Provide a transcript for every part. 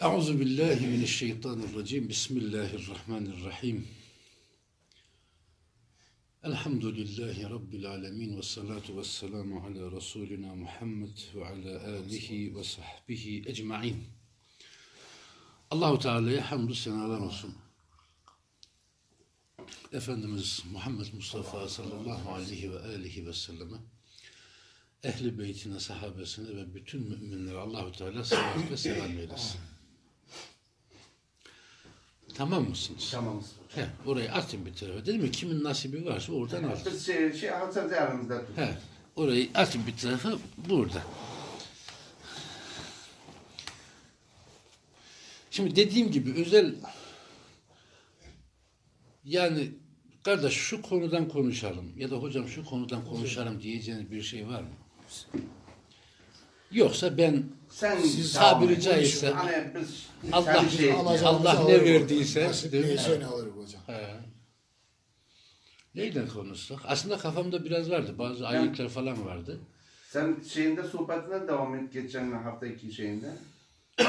Euzu billahi mineşşeytanirracim. Bismillahirrahmanirrahim. Elhamdülillahi rabbil alamin ve salatu vesselamu ala rasulina Muhammed ve ala alihi ve sahbihi ecmaîn. Allahu Teala'ya hamdü senalar olsun. Efendimiz Muhammed Mustafa sallallahu aleyhi ve aleyhi ve selleme ehli beytine, sahabesine ve bütün müminlere Allahu Teala salat ve selam eylesin. Tamam mısınız? Tamamız. He, orayı atın bir tarafa. Dedim mi kimin nasibi varsa oradan al. Biz şey, şey alacağız yanımızda tut. He, orayı atın bir tarafa burada. Şimdi dediğim gibi özel yani kardeş şu konudan konuşalım ya da hocam şu konudan konuşalım diyeceğiniz bir şey var mı? Yoksa ben Sen tabiri caizse Hani biz Allah- şey, Allah- Allah ne verdiyse, Nasip değil mi? neyse ne alır hocam. He. Neyden konuştuk? Aslında kafamda biraz vardı. Bazı ayetler falan vardı. sen şeyinde sohbetine devam et geçen haftaki şeyinde.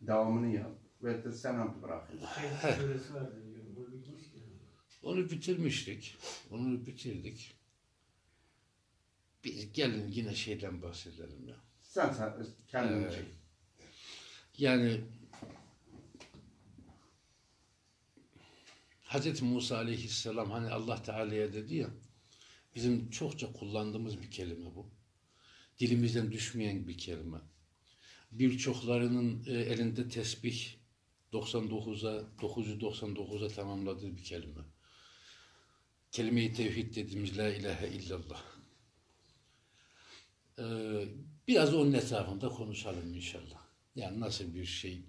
Devamını yap. Ve de sen onu bırak. Ki. Onu bitirmiştik. Onu bitirdik. Biz gelin yine şeyden bahsedelim ya. Sen, sen kendin Evet. çek. Yani Hz. Musa aleyhisselam hani Allah Teala'ya dedi ya bizim çokça kullandığımız bir kelime bu. Dilimizden düşmeyen bir kelime. Birçoklarının e, elinde tesbih 99'a 999'a tamamladığı bir kelime. Kelime-i tevhid dediğimiz la ilahe illallah. Ee, biraz onun etrafında konuşalım inşallah. Yani nasıl bir şey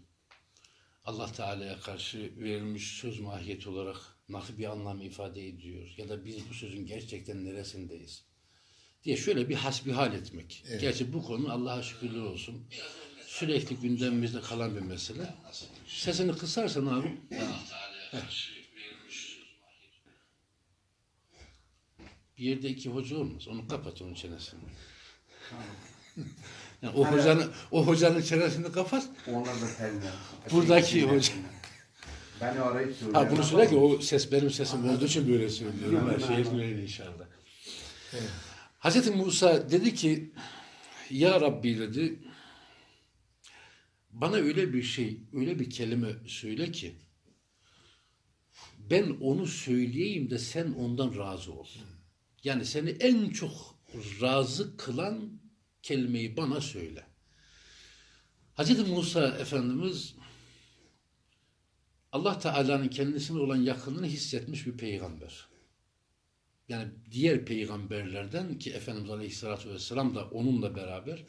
Allah Teala'ya karşı verilmiş söz mahiyeti olarak nasıl bir anlam ifade ediyor ya da biz bu sözün gerçekten neresindeyiz diye şöyle bir hasbihal etmek. Evet. Gerçi bu konu Allah'a şükürler olsun sürekli gündemimizde kalan bir mesele. Sesini kısarsan abi. Bir yerde iki hoca olmaz. Onu kapat onun çenesini. Yani o hocanın o hocanın çenesini kapat. Onlar da telli. Buradaki hoca. Ben arayıp söylüyorum. Ha bunu söyle ki o ses benim sesim olduğu için böyle söylüyorum. Her şey etmeyin inşallah. Evet. Hazreti Musa dedi ki Ya Rabbi dedi bana öyle bir şey, öyle bir kelime söyle ki ben onu söyleyeyim de sen ondan razı ol. Yani seni en çok razı kılan kelimeyi bana söyle. Hazreti Musa Efendimiz Allah Teala'nın kendisine olan yakınlığını hissetmiş bir peygamber. Yani diğer peygamberlerden ki Efendimiz Aleyhisselatü Vesselam da onunla beraber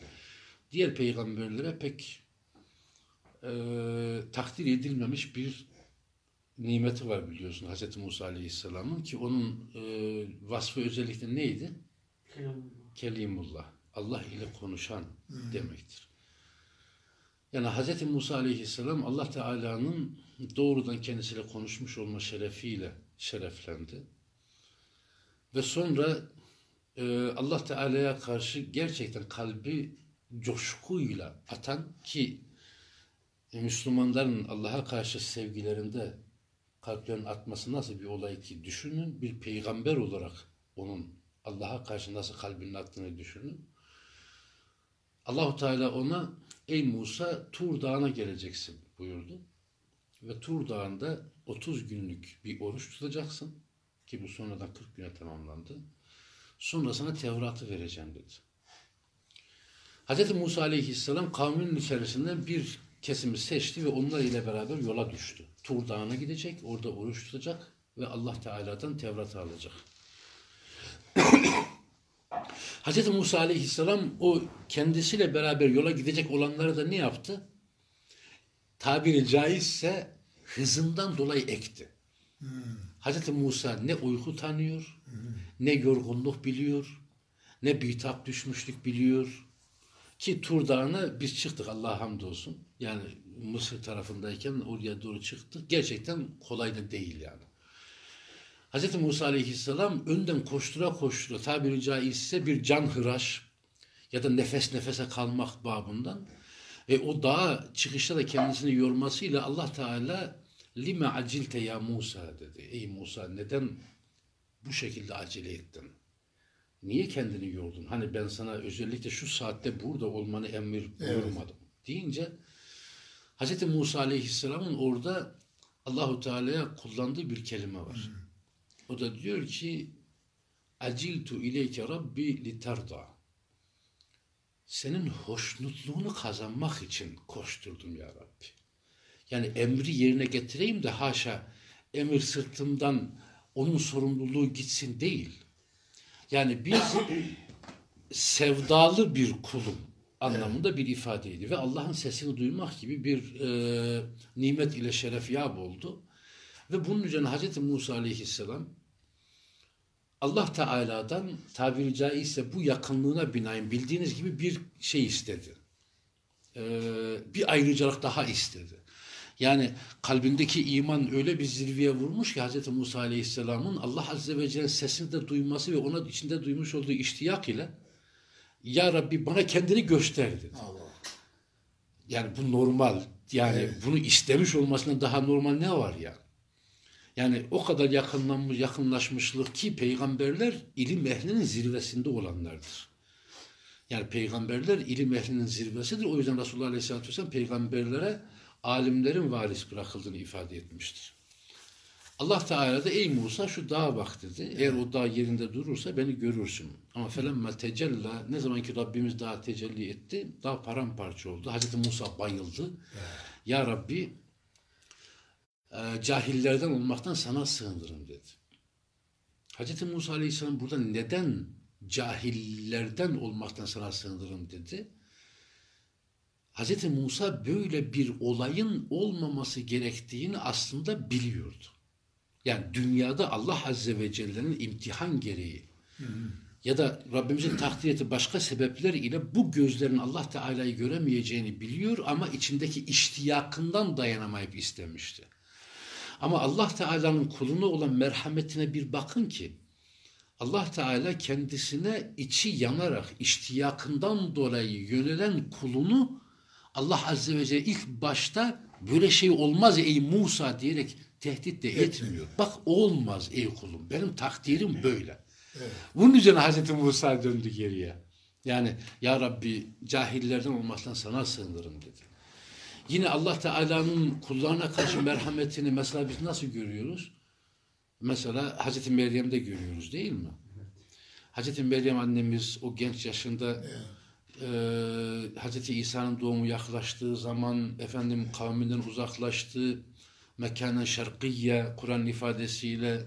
diğer peygamberlere pek e, takdir edilmemiş bir nimeti var biliyorsun Hz. Musa Aleyhisselam'ın ki onun e, vasfı özellikle neydi? Kelam. Kelimullah. Allah ile konuşan demektir. Yani Hz. Musa Aleyhisselam Allah Teala'nın doğrudan kendisiyle konuşmuş olma şerefiyle şereflendi. Ve sonra e, Allah Teala'ya karşı gerçekten kalbi coşkuyla atan ki e, Müslümanların Allah'a karşı sevgilerinde kalplerin atması nasıl bir olay ki düşünün bir peygamber olarak onun Allah'a karşı nasıl kalbinin attığını düşünün. Allahu Teala ona ey Musa Tur Dağı'na geleceksin buyurdu. Ve Tur Dağı'nda 30 günlük bir oruç tutacaksın ki bu sonradan 40 güne tamamlandı. Sonra sana Tevrat'ı vereceğim dedi. Hz. Musa Aleyhisselam kavminin içerisinden bir kesimi seçti ve onlar ile beraber yola düştü. Tur Dağı'na gidecek, orada oruç tutacak ve Allah Teala'dan Tevrat'ı alacak. Hz. Musa Aleyhisselam o kendisiyle beraber yola gidecek olanları da ne yaptı? Tabiri caizse hızından dolayı ekti. Hz. Musa ne uyku tanıyor, ne yorgunluk biliyor, ne bitap düşmüşlük biliyor. Ki Tur Dağı'na biz çıktık Allah'a hamdolsun. Yani Mısır tarafındayken oraya doğru çıktık. Gerçekten kolay da değil yani. Hz. Musa Aleyhisselam önden koştura koştura tabiri caizse bir can hıraş ya da nefes nefese kalmak babından E, o dağa çıkışta da kendisini yormasıyla Allah Teala lime acilte ya Musa dedi. Ey Musa neden bu şekilde acele ettin? Niye kendini yordun? Hani ben sana özellikle şu saatte burada olmanı emir buyurmadım. Deyince Hz. Musa Aleyhisselam'ın orada Allahu Teala'ya kullandığı bir kelime var. O da diyor ki aciltu ileyke rabbi litarda. Senin hoşnutluğunu kazanmak için koşturdum ya Rabbi. Yani emri yerine getireyim de haşa emir sırtımdan onun sorumluluğu gitsin değil. Yani biz sevdalı bir kulum anlamında bir ifadeydi ve Allah'ın sesini duymak gibi bir e, nimet ile şeref yap oldu. Ve bunun üzerine Hz. Musa aleyhisselam Allah Teala'dan tabiri caizse bu yakınlığına binaen bildiğiniz gibi bir şey istedi. Ee, bir ayrıcalık daha istedi. Yani kalbindeki iman öyle bir zirveye vurmuş ki Hz. Musa Aleyhisselam'ın Allah Azze ve Celle'nin sesini de duyması ve ona içinde duymuş olduğu iştiyak ile Ya Rabbi bana kendini göster dedi. Allah. Yani bu normal. Yani Evet. bunu istemiş olmasından daha normal ne var ya? Yani o kadar yakınlanmış, yakınlaşmışlık ki peygamberler ilim ehlinin zirvesinde olanlardır. Yani peygamberler ilim ehlinin zirvesidir. O yüzden Resulullah Aleyhisselatü Vesselam peygamberlere alimlerin varis bırakıldığını ifade etmiştir. Allah Teala da ey Musa şu dağa bak dedi. Eğer o dağ yerinde durursa beni görürsün. Ama felemme tecella ne zaman ki Rabbimiz dağa tecelli etti dağ paramparça oldu. Hazreti Musa bayıldı. Ya Rabbi e, cahillerden olmaktan sana sığınırım dedi. Hazreti Musa Aleyhisselam burada neden cahillerden olmaktan sana sığınırım dedi. Hazreti Musa böyle bir olayın olmaması gerektiğini aslında biliyordu. Yani dünyada Allah Azze ve Celle'nin imtihan gereği ya da Rabbimizin takdir ettiği başka sebepler ile bu gözlerin Allah Teala'yı göremeyeceğini biliyor ama içindeki iştiyakından dayanamayıp istemişti. Ama Allah Teala'nın kuluna olan merhametine bir bakın ki Allah Teala kendisine içi yanarak iştiyakından dolayı yönelen kulunu Allah Azze ve Celle ilk başta böyle şey olmaz ey Musa diyerek tehdit de etmiyor. Bak olmaz ey kulum benim takdirim böyle. Bunun üzerine Hazreti Musa döndü geriye. Yani ya Rabbi cahillerden olmaktan sana sığınırım dedi. Yine Allah Teala'nın kullarına karşı merhametini mesela biz nasıl görüyoruz? Mesela Hazreti Meryem'de görüyoruz değil mi? Hazreti Meryem annemiz o genç yaşında e, Hazreti İsa'nın doğumu yaklaştığı zaman efendim kavminden uzaklaştı. Mekanen şarkiyye Kur'an ifadesiyle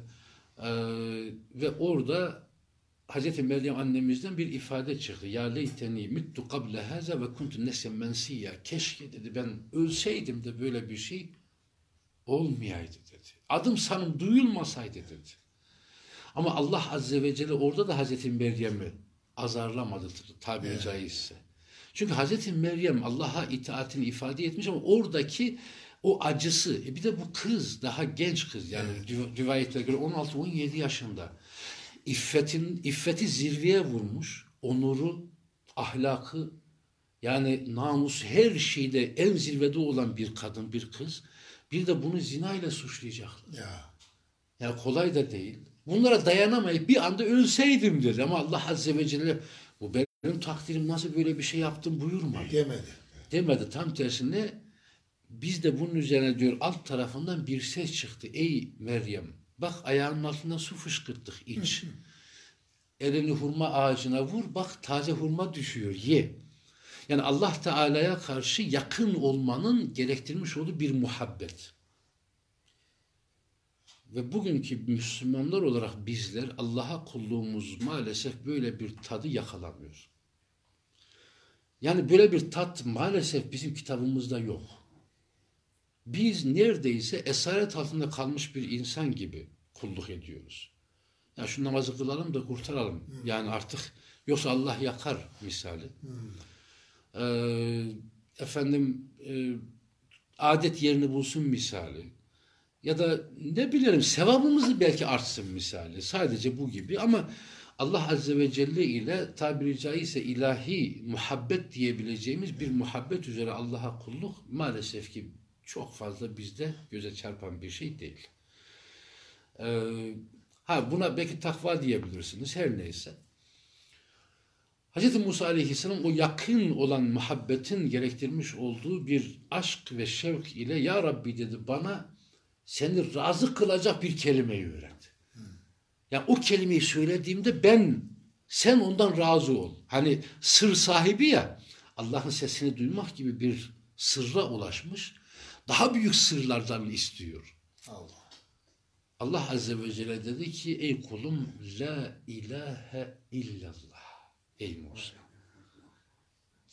e, ve orada Hazreti Meryem annemizden bir ifade çıktı. Ya leyteni mittu kable haza ve kuntu nesyen mensiyya. Keşke dedi ben ölseydim de böyle bir şey olmayaydı dedi. Adım sanım duyulmasaydı dedi. Ama Allah Azze ve Celle orada da Hazreti Meryem'i azarlamadı tabiri caizse. Çünkü Hazreti Meryem Allah'a itaatini ifade etmiş ama oradaki o acısı, e bir de bu kız daha genç kız yani riv- rivayetlere göre 16-17 yaşında. İffetin, iffeti zirveye vurmuş, onuru, ahlakı, yani namus her şeyde en zirvede olan bir kadın, bir kız. Bir de bunu zina ile suçlayacaklar. Ya. Yani kolay da değil. Bunlara dayanamayıp bir anda ölseydim dedi. Ama Allah Azze ve Celle bu benim takdirim nasıl böyle bir şey yaptım buyurmadı. Demedi. Demedi. Tam tersine biz de bunun üzerine diyor alt tarafından bir ses çıktı. Ey Meryem bak ayağının altından su fışkırttık iç. Elini hurma ağacına vur bak taze hurma düşüyor ye. Yani Allah Teala'ya karşı yakın olmanın gerektirmiş olduğu bir muhabbet. Ve bugünkü Müslümanlar olarak bizler Allah'a kulluğumuz maalesef böyle bir tadı yakalamıyor. Yani böyle bir tat maalesef bizim kitabımızda yok. Biz neredeyse esaret altında kalmış bir insan gibi kulluk ediyoruz. Ya şu namazı kılalım da kurtaralım. Yani artık yoksa Allah yakar misali. Ee, efendim e, adet yerini bulsun misali. Ya da ne bilirim sevabımızı belki artsın misali. Sadece bu gibi ama Allah Azze ve Celle ile tabiri caizse ilahi muhabbet diyebileceğimiz bir muhabbet üzere Allah'a kulluk maalesef ki çok fazla bizde göze çarpan bir şey değil. Ee, ha buna belki takva diyebilirsiniz her neyse. Hz. Musa Aleyhisselam o yakın olan muhabbetin gerektirmiş olduğu bir aşk ve şevk ile Ya Rabbi dedi bana seni razı kılacak bir kelimeyi öğret. Ya o kelimeyi söylediğimde ben sen ondan razı ol. Hani sır sahibi ya Allah'ın sesini duymak gibi bir sırra ulaşmış. Daha büyük sırlardan istiyor. Allah. Allah Azze ve Celle dedi ki ey kulum la ilahe illallah. Ey Musa.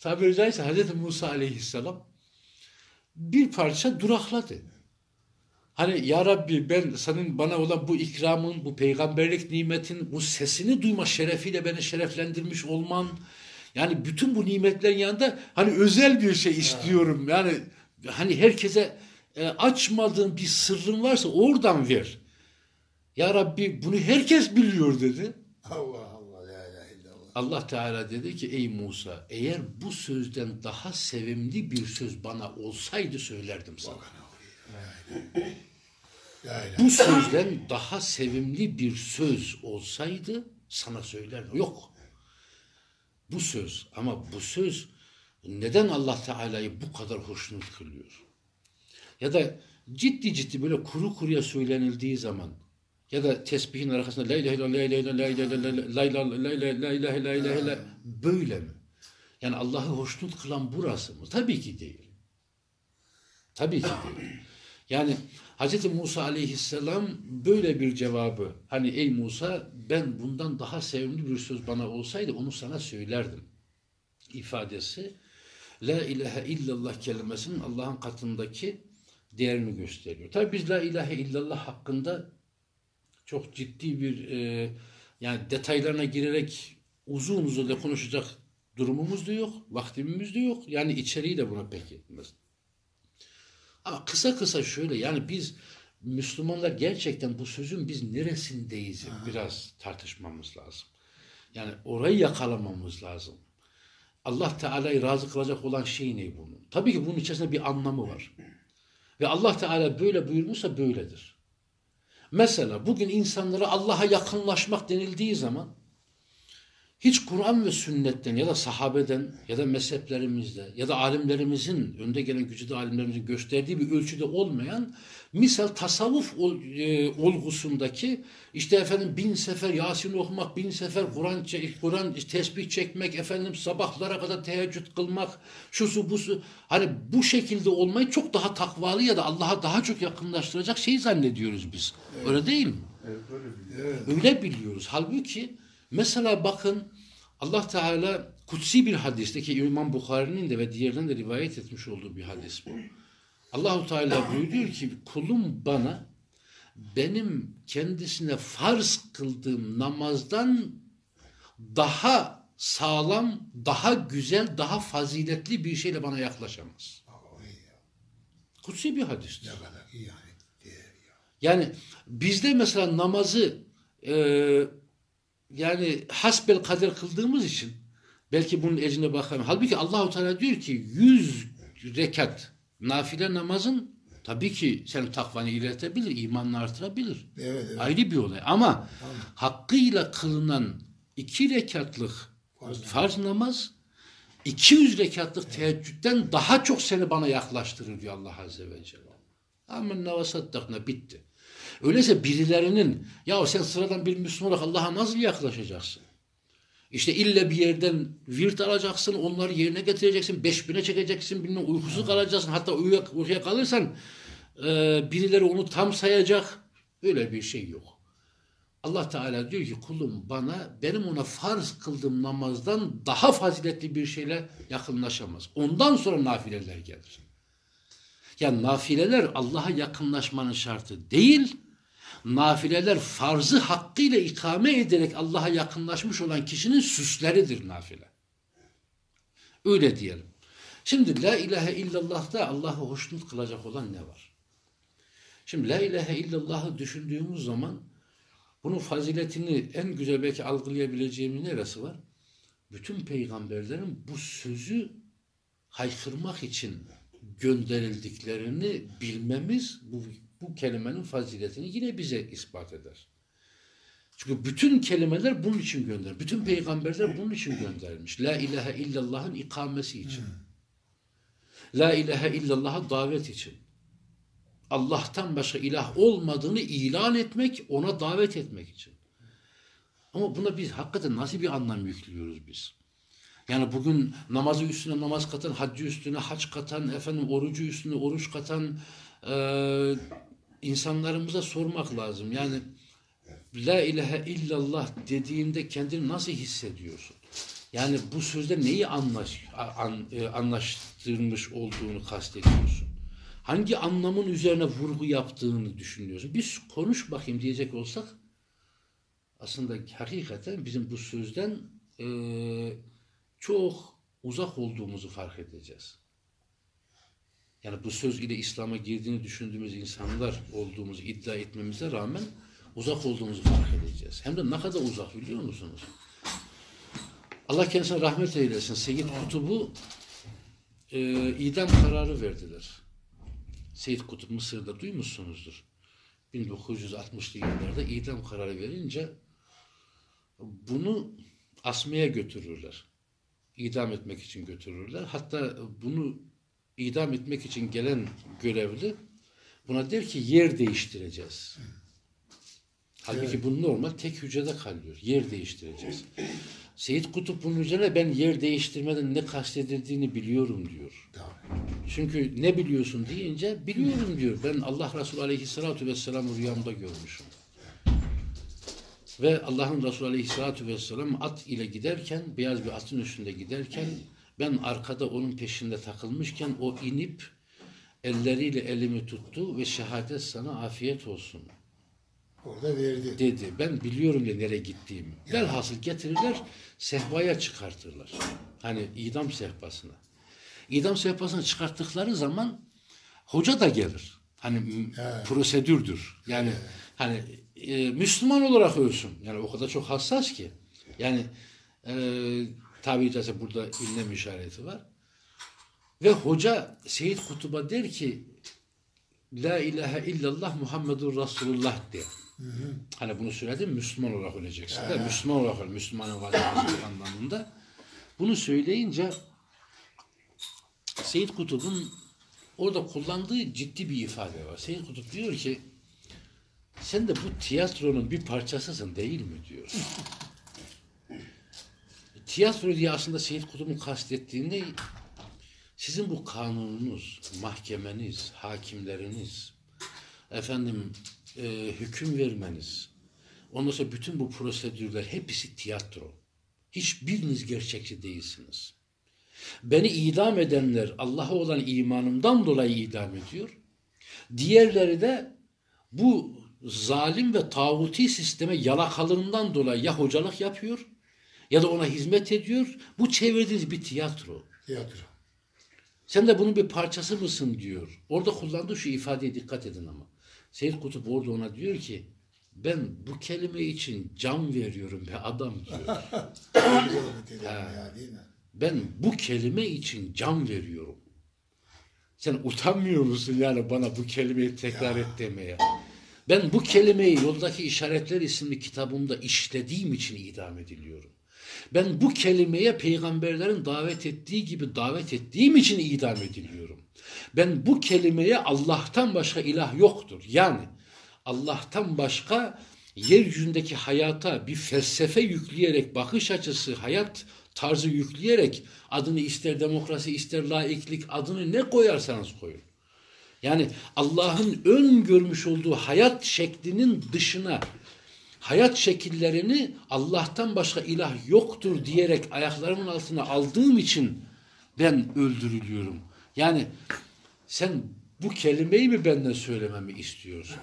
Tabiri caizse Hz. Musa aleyhisselam bir parça durakladı. Hani ya Rabbi ben senin bana olan bu ikramın, bu peygamberlik nimetin, bu sesini duyma şerefiyle beni şereflendirmiş olman, yani bütün bu nimetlerin yanında hani özel bir şey istiyorum. Yani hani herkese e, açmadığın bir sırrın varsa oradan ver. Ya Rabbi bunu herkes biliyor dedi. Allah Allah la ilahe illallah. Allah Teala dedi ki ey Musa eğer bu sözden daha sevimli bir söz bana olsaydı söylerdim sana. Bu sözden daha sevimli bir söz olsaydı sana söylerdim. Yok. Bu söz ama bu söz neden Allah Teala'yı bu kadar hoşnut kılıyor? Ya da ciddi ciddi böyle kuru kuruya söylenildiği zaman ya da tesbihin arkasında la ilahe illallah la ilahe illallah la ilahe illallah la ilahe illallah böyle mi? Yani Allah'ı hoşnut kılan burası mı? Tabii ki değil. Tabii ki değil. Yani Hz. Musa aleyhisselam böyle bir cevabı hani ey Musa ben bundan daha sevimli bir söz bana olsaydı onu sana söylerdim ifadesi La ilahe illallah kelimesinin Allah'ın katındaki değerini gösteriyor. Tabi biz La ilahe illallah hakkında çok ciddi bir e, yani detaylarına girerek uzun uzun da konuşacak durumumuz da yok, vaktimiz de yok. Yani içeriği de buna pek yetmez. Ama kısa kısa şöyle yani biz Müslümanlar gerçekten bu sözün biz neresindeyiz biraz tartışmamız lazım. Yani orayı yakalamamız lazım. Allah Teala'yı razı kılacak olan şey ne bunun? Tabii ki bunun içerisinde bir anlamı var. Ve Allah Teala böyle buyurmuşsa böyledir. Mesela bugün insanlara Allah'a yakınlaşmak denildiği zaman hiç Kur'an ve sünnetten ya da sahabeden ya da mezheplerimizde ya da alimlerimizin önde gelen gücüde alimlerimizin gösterdiği bir ölçüde olmayan misal tasavvuf ol- e, olgusundaki işte efendim bin sefer Yasin okumak, bin sefer Kur'an Kur'an tesbih çekmek, efendim sabahlara kadar teheccüd kılmak, şusu busu hani bu şekilde olmayı çok daha takvalı ya da Allah'a daha çok yakınlaştıracak şey zannediyoruz biz. Öyle değil mi? Evet, öyle biliyorum. Evet. Öyle biliyoruz. Halbuki mesela bakın Allah Teala kutsi bir hadiste ki İmam Bukhari'nin de ve diğerlerinin de rivayet etmiş olduğu bir hadis bu. Allahu Teala buyuruyor ki kulum bana benim kendisine farz kıldığım namazdan daha sağlam, daha güzel, daha faziletli bir şeyle bana yaklaşamaz. Kutsi bir hadistir. Yani. Bizde mesela namazı e, yani hasbel kader kıldığımız için belki bunun ecine bakalım. Halbuki Allahu Teala diyor ki 100 rekat nafile namazın tabii ki senin takvanı ilerletebilir, imanını artırabilir. Evet evet. Ayrı bir olay ama hakkıyla kılınan iki rekatlık Farz farz, namaz 200 rekatlık teheccüden daha çok seni bana yaklaştırır diyor Allah Azze ve Celle. Amenna ve saddakna bitti. Öyleyse birilerinin ya sen sıradan bir Müslüman olarak Allah'a nasıl yaklaşacaksın? İşte ille bir yerden virt alacaksın, onları yerine getireceksin, beş bine çekeceksin, bilmem uykusuz kalacaksın. Hatta uyuya, uykuya kalırsan e, birileri onu tam sayacak. Öyle bir şey yok. Allah Teala diyor ki kulum bana benim ona farz kıldığım namazdan daha faziletli bir şeyle yakınlaşamaz. Ondan sonra nafileler gelir. Yani nafileler Allah'a yakınlaşmanın şartı değil, nafileler farzı hakkıyla ikame ederek Allah'a yakınlaşmış olan kişinin süsleridir nafile. Öyle diyelim. Şimdi la ilahe illallah'ta Allah'ı hoşnut kılacak olan ne var? Şimdi la ilahe illallah'ı düşündüğümüz zaman Bunun faziletini en güzel belki algılayabileceğimiz neresi var? Bütün peygamberlerin bu sözü haykırmak için gönderildiklerini bilmemiz bu, bu kelimenin faziletini yine bize ispat eder. Çünkü bütün kelimeler bunun için gönderilmiş. Bütün peygamberler bunun için gönderilmiş. La ilahe illallah'ın ikamesi için. La ilahe illallah'a davet için. Allah'tan başka ilah olmadığını ilan etmek, ona davet etmek için. Ama buna biz hakikaten nasıl bir anlam yüklüyoruz biz? Yani bugün namazı üstüne namaz katan, haccı üstüne hac katan, efendim orucu üstüne oruç katan eee insanlarımıza sormak lazım. Yani La ilahe illallah dediğinde kendini nasıl hissediyorsun? Yani bu sözde neyi anlaş, an, e, anlaştırmış olduğunu kastediyorsun? Hangi anlamın üzerine vurgu yaptığını düşünüyorsun? Biz konuş bakayım diyecek olsak aslında hakikaten bizim bu sözden e, çok uzak olduğumuzu fark edeceğiz. Yani bu söz ile İslam'a girdiğini düşündüğümüz insanlar olduğumuzu iddia etmemize rağmen uzak olduğumuzu fark edeceğiz. Hem de ne kadar uzak biliyor musunuz? Allah kendisine rahmet eylesin. Seyyid Kutub'u e, idam kararı verdiler. Seyyid Kutup Mısır'da duymuşsunuzdur. 1960'lı yıllarda idam kararı verince bunu asmaya götürürler. İdam etmek için götürürler. Hatta bunu idam etmek için gelen görevli buna der ki yer değiştireceğiz. Halbuki bu normal tek hücrede kalıyor. Yer değiştireceğiz. Seyit Kutup bunun üzerine ben yer değiştirmeden ne kastedildiğini biliyorum diyor. Çünkü ne biliyorsun deyince biliyorum diyor. Ben Allah Resulü Aleyhisselatü Vesselam'ı rüyamda görmüşüm. Ve Allah'ın Resulü Aleyhisselatü Vesselam at ile giderken, beyaz bir atın üstünde giderken ben arkada onun peşinde takılmışken o inip elleriyle elimi tuttu ve şehadet sana afiyet olsun Orada verdi. dedi. Ben biliyorum ya nereye gittiğimi. Velhasıl getirirler, sehpaya çıkartırlar. Hani idam sehpasına. İdam sehpasına çıkarttıkları zaman hoca da gelir. Hani m- prosedürdür. Yani hani e, Müslüman olarak ölsün. Yani o kadar çok hassas ki. Yani e, tabi caizse burada ünlem işareti var. Ve hoca Seyyid Kutub'a der ki La ilahe illallah Muhammedur Resulullah de. Hani bunu söyledim Müslüman olarak öleceksin. de, Müslüman olarak öl. Müslümanın vazifesi anlamında. Bunu söyleyince Seyyid Kutub'un orada kullandığı ciddi bir ifade var. Seyyid Kutup diyor ki sen de bu tiyatronun bir parçasısın değil mi diyor. Tiyatro diye aslında Seyyid Kutub'un kastettiği ne? Sizin bu kanununuz, mahkemeniz, hakimleriniz, efendim e, hüküm vermeniz, ondan sonra bütün bu prosedürler hepsi tiyatro. Hiçbiriniz gerçekçi değilsiniz. Beni idam edenler Allah'a olan imanımdan dolayı idam ediyor. Diğerleri de bu zalim ve tağuti sisteme yalakalığından dolayı ya hocalık yapıyor ya da ona hizmet ediyor. Bu çevirdiğiniz bir tiyatro. Tiyatro. Sen de bunun bir parçası mısın diyor. Orada kullandığı şu ifadeye dikkat edin ama. Seyyid Kutup orada ona diyor ki ben bu kelime için can veriyorum be adam diyor. Ben bu kelime için can veriyorum. Sen utanmıyor musun yani bana bu kelimeyi tekrar et demeye? Ben bu kelimeyi Yoldaki İşaretler isimli kitabımda işlediğim için idam ediliyorum. Ben bu kelimeye peygamberlerin davet ettiği gibi davet ettiğim için idam ediliyorum. Ben bu kelimeye Allah'tan başka ilah yoktur. Yani Allah'tan başka yeryüzündeki hayata bir felsefe yükleyerek, bakış açısı, hayat tarzı yükleyerek adını ister demokrasi ister laiklik adını ne koyarsanız koyun. Yani Allah'ın öngörmüş olduğu hayat şeklinin dışına hayat şekillerini Allah'tan başka ilah yoktur diyerek ayaklarımın altına aldığım için ben öldürülüyorum. Yani sen bu kelimeyi mi benden söylememi istiyorsun?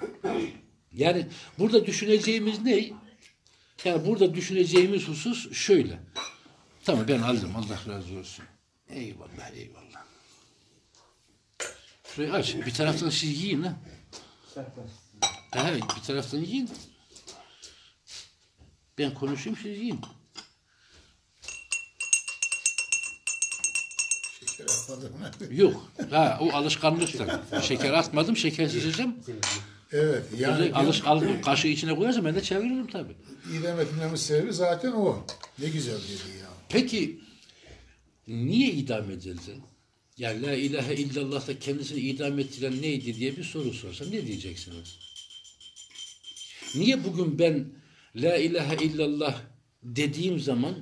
Yani burada düşüneceğimiz ne? Yani burada düşüneceğimiz husus şöyle. Tamam ben aldım Allah razı olsun. Eyvallah eyvallah. Şurayı aç. Bir taraftan siz yiyin ha. Evet bir taraftan yiyin. Ben konuşayım siz yiyin. Şeker atmadım. Yok. Ha, o alışkanlıktan. Şeker atmadım, şekersiz yiyeceğim. evet. Yani alış, al, kaşığı içine koyarsam ben de çeviririm tabii. idam etmemizin sebebi zaten o. Ne güzel dedi ya. Peki niye idam edildi? Yani la ilahe illallah da kendisini idam ettiren neydi diye bir soru sorsam ne diyeceksiniz? Niye bugün ben la ilahe illallah dediğim zaman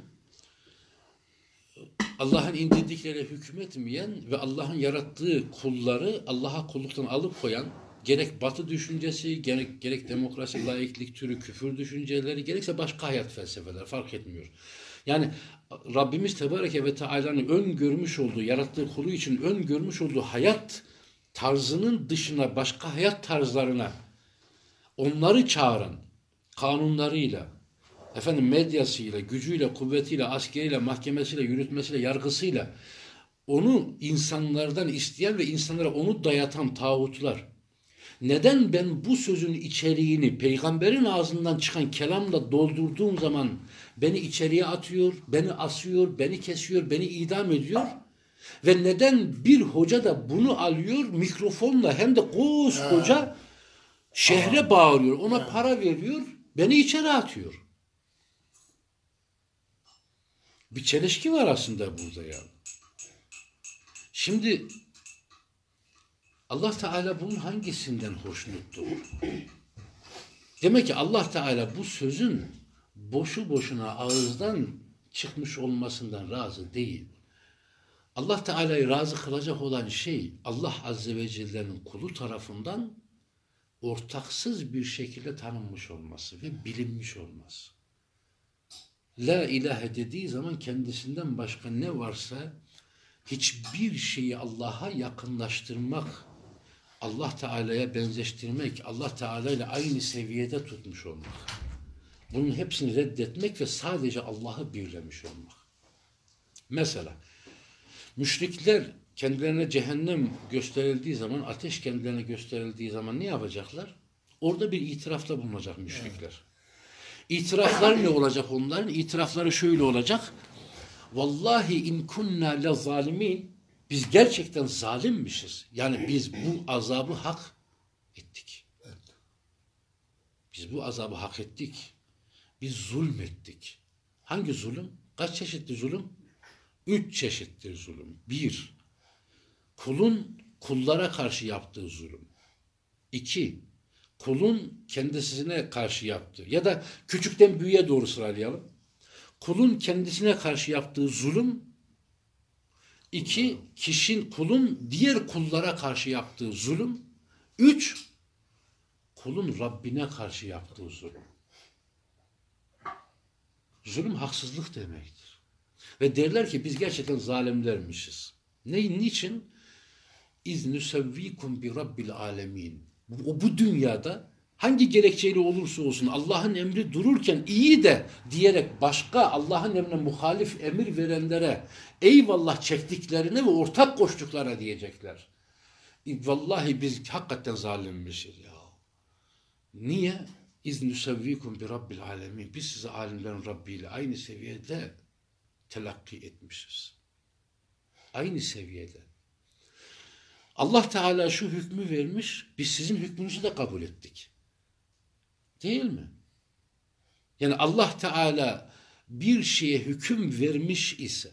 Allah'ın indirdikleri hükmetmeyen ve Allah'ın yarattığı kulları Allah'a kulluktan alıkoyan gerek batı düşüncesi, gerek, gerek demokrasi, laiklik türü küfür düşünceleri, gerekse başka hayat felsefeler fark etmiyor. Yani Rabbimiz Tebareke ve Teala'nın öngörmüş olduğu, yarattığı kulu için öngörmüş olduğu hayat tarzının dışına başka hayat tarzlarına onları çağıran kanunlarıyla, efendim medyasıyla, gücüyle, kuvvetiyle, askeriyle, mahkemesiyle, yürütmesiyle, yargısıyla onu insanlardan isteyen ve insanlara onu dayatan tağutlar. Neden ben bu sözün içeriğini peygamberin ağzından çıkan kelamla doldurduğum zaman beni içeriye atıyor, beni asıyor, beni kesiyor, beni idam ediyor? Ve neden bir hoca da bunu alıyor mikrofonla hem de koskoca şehre bağırıyor, ona para veriyor, beni içeri atıyor. Bir çelişki var aslında burada ya. Şimdi Allah Teala bunun hangisinden hoşnuttur? Demek ki Allah Teala bu sözün boşu boşuna ağızdan çıkmış olmasından razı değil. Allah Teala'yı razı kılacak olan şey Allah Azze ve Celle'nin kulu tarafından ortaksız bir şekilde tanınmış olması ve bilinmiş olması. La ilahe dediği zaman kendisinden başka ne varsa hiçbir şeyi Allah'a yakınlaştırmak, Allah Teala'ya benzeştirmek, Allah Teala ile aynı seviyede tutmuş olmak. Bunun hepsini reddetmek ve sadece Allah'ı birlemiş olmak. Mesela müşrikler kendilerine cehennem gösterildiği zaman, ateş kendilerine gösterildiği zaman ne yapacaklar? Orada bir itirafta bulunacak müşrikler. İtiraflar ne olacak onların? İtirafları şöyle olacak. Vallahi in kunna le zalimin. Biz gerçekten zalimmişiz. Yani biz bu azabı hak ettik. Biz bu azabı hak ettik. Biz zulmettik. Hangi zulüm? Kaç çeşitli zulüm? Üç çeşittir zulüm. Bir, kulun kullara karşı yaptığı zulüm. İki, kulun kendisine karşı yaptığı ya da küçükten büyüğe doğru sıralayalım. Kulun kendisine karşı yaptığı zulüm, iki, kişinin kulun diğer kullara karşı yaptığı zulüm, üç, kulun Rabbine karşı yaptığı zulüm. Zulüm haksızlık demektir. Ve derler ki biz gerçekten zalimlermişiz. Ne, niçin? İz nusevvikum bi rabbil alemin. Bu, bu dünyada hangi gerekçeyle olursa olsun Allah'ın emri dururken iyi de diyerek başka Allah'ın emrine muhalif emir verenlere eyvallah çektiklerine ve ortak koştuklarına diyecekler. E, Vallahi biz hakikaten zalimmişiz ya. Niye? İz nusevvikum bi rabbil alemin. Biz sizi alimlerin Rabbi ile aynı seviyede telakki etmişiz. Aynı seviyede. Allah Teala şu hükmü vermiş, biz sizin hükmünüzü de kabul ettik. Değil mi? Yani Allah Teala bir şeye hüküm vermiş ise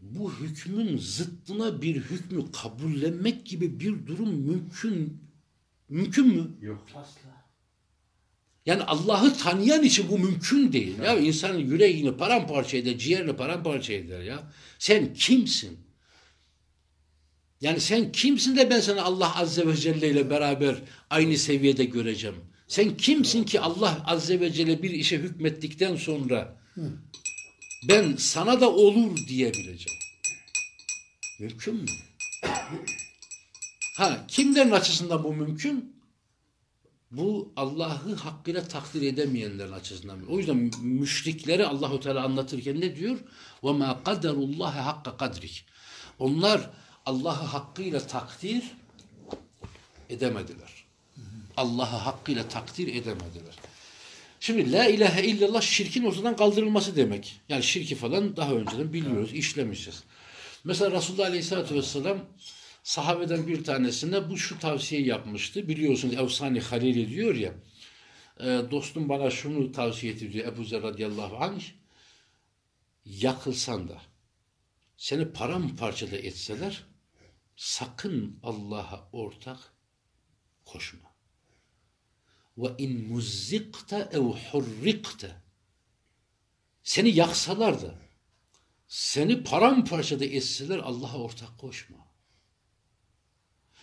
bu hükmün zıttına bir hükmü kabullenmek gibi bir durum mümkün mümkün mü? Yok. Asla. Yani Allah'ı tanıyan için bu mümkün değil. Ya insanın yüreğini paramparça eder, ciğerini paramparça eder ya. Sen kimsin? Yani sen kimsin de ben sana Allah Azze ve Celle ile beraber aynı seviyede göreceğim? Sen kimsin ki Allah Azze ve Celle bir işe hükmettikten sonra ben sana da olur diyebileceğim? Mümkün mü? Ha, kimlerin açısından bu mümkün? Bu Allah'ı hakkıyla takdir edemeyenlerin açısından. O yüzden müşrikleri Allahu Teala anlatırken ne diyor? Ve ma kaderullahi hakka kadrik. Onlar Allah'ı hakkıyla takdir edemediler. Allah'ı hakkıyla takdir edemediler. Şimdi la ilahe illallah şirkin ortadan kaldırılması demek. Yani şirki falan daha önceden biliyoruz, işlemişiz. Mesela Resulullah Aleyhisselatü Vesselam sahabeden bir tanesine bu şu tavsiye yapmıştı. Biliyorsunuz Evsani Halili diyor ya, e, dostum bana şunu tavsiye etti diyor Ebu Zer radıyallahu anh. Yakılsan da, seni paramparçada etseler, sakın Allah'a ortak koşma. Ve in muzzikte ev hurrikte. Seni yaksalar da, seni paramparçada etseler Allah'a ortak koşma.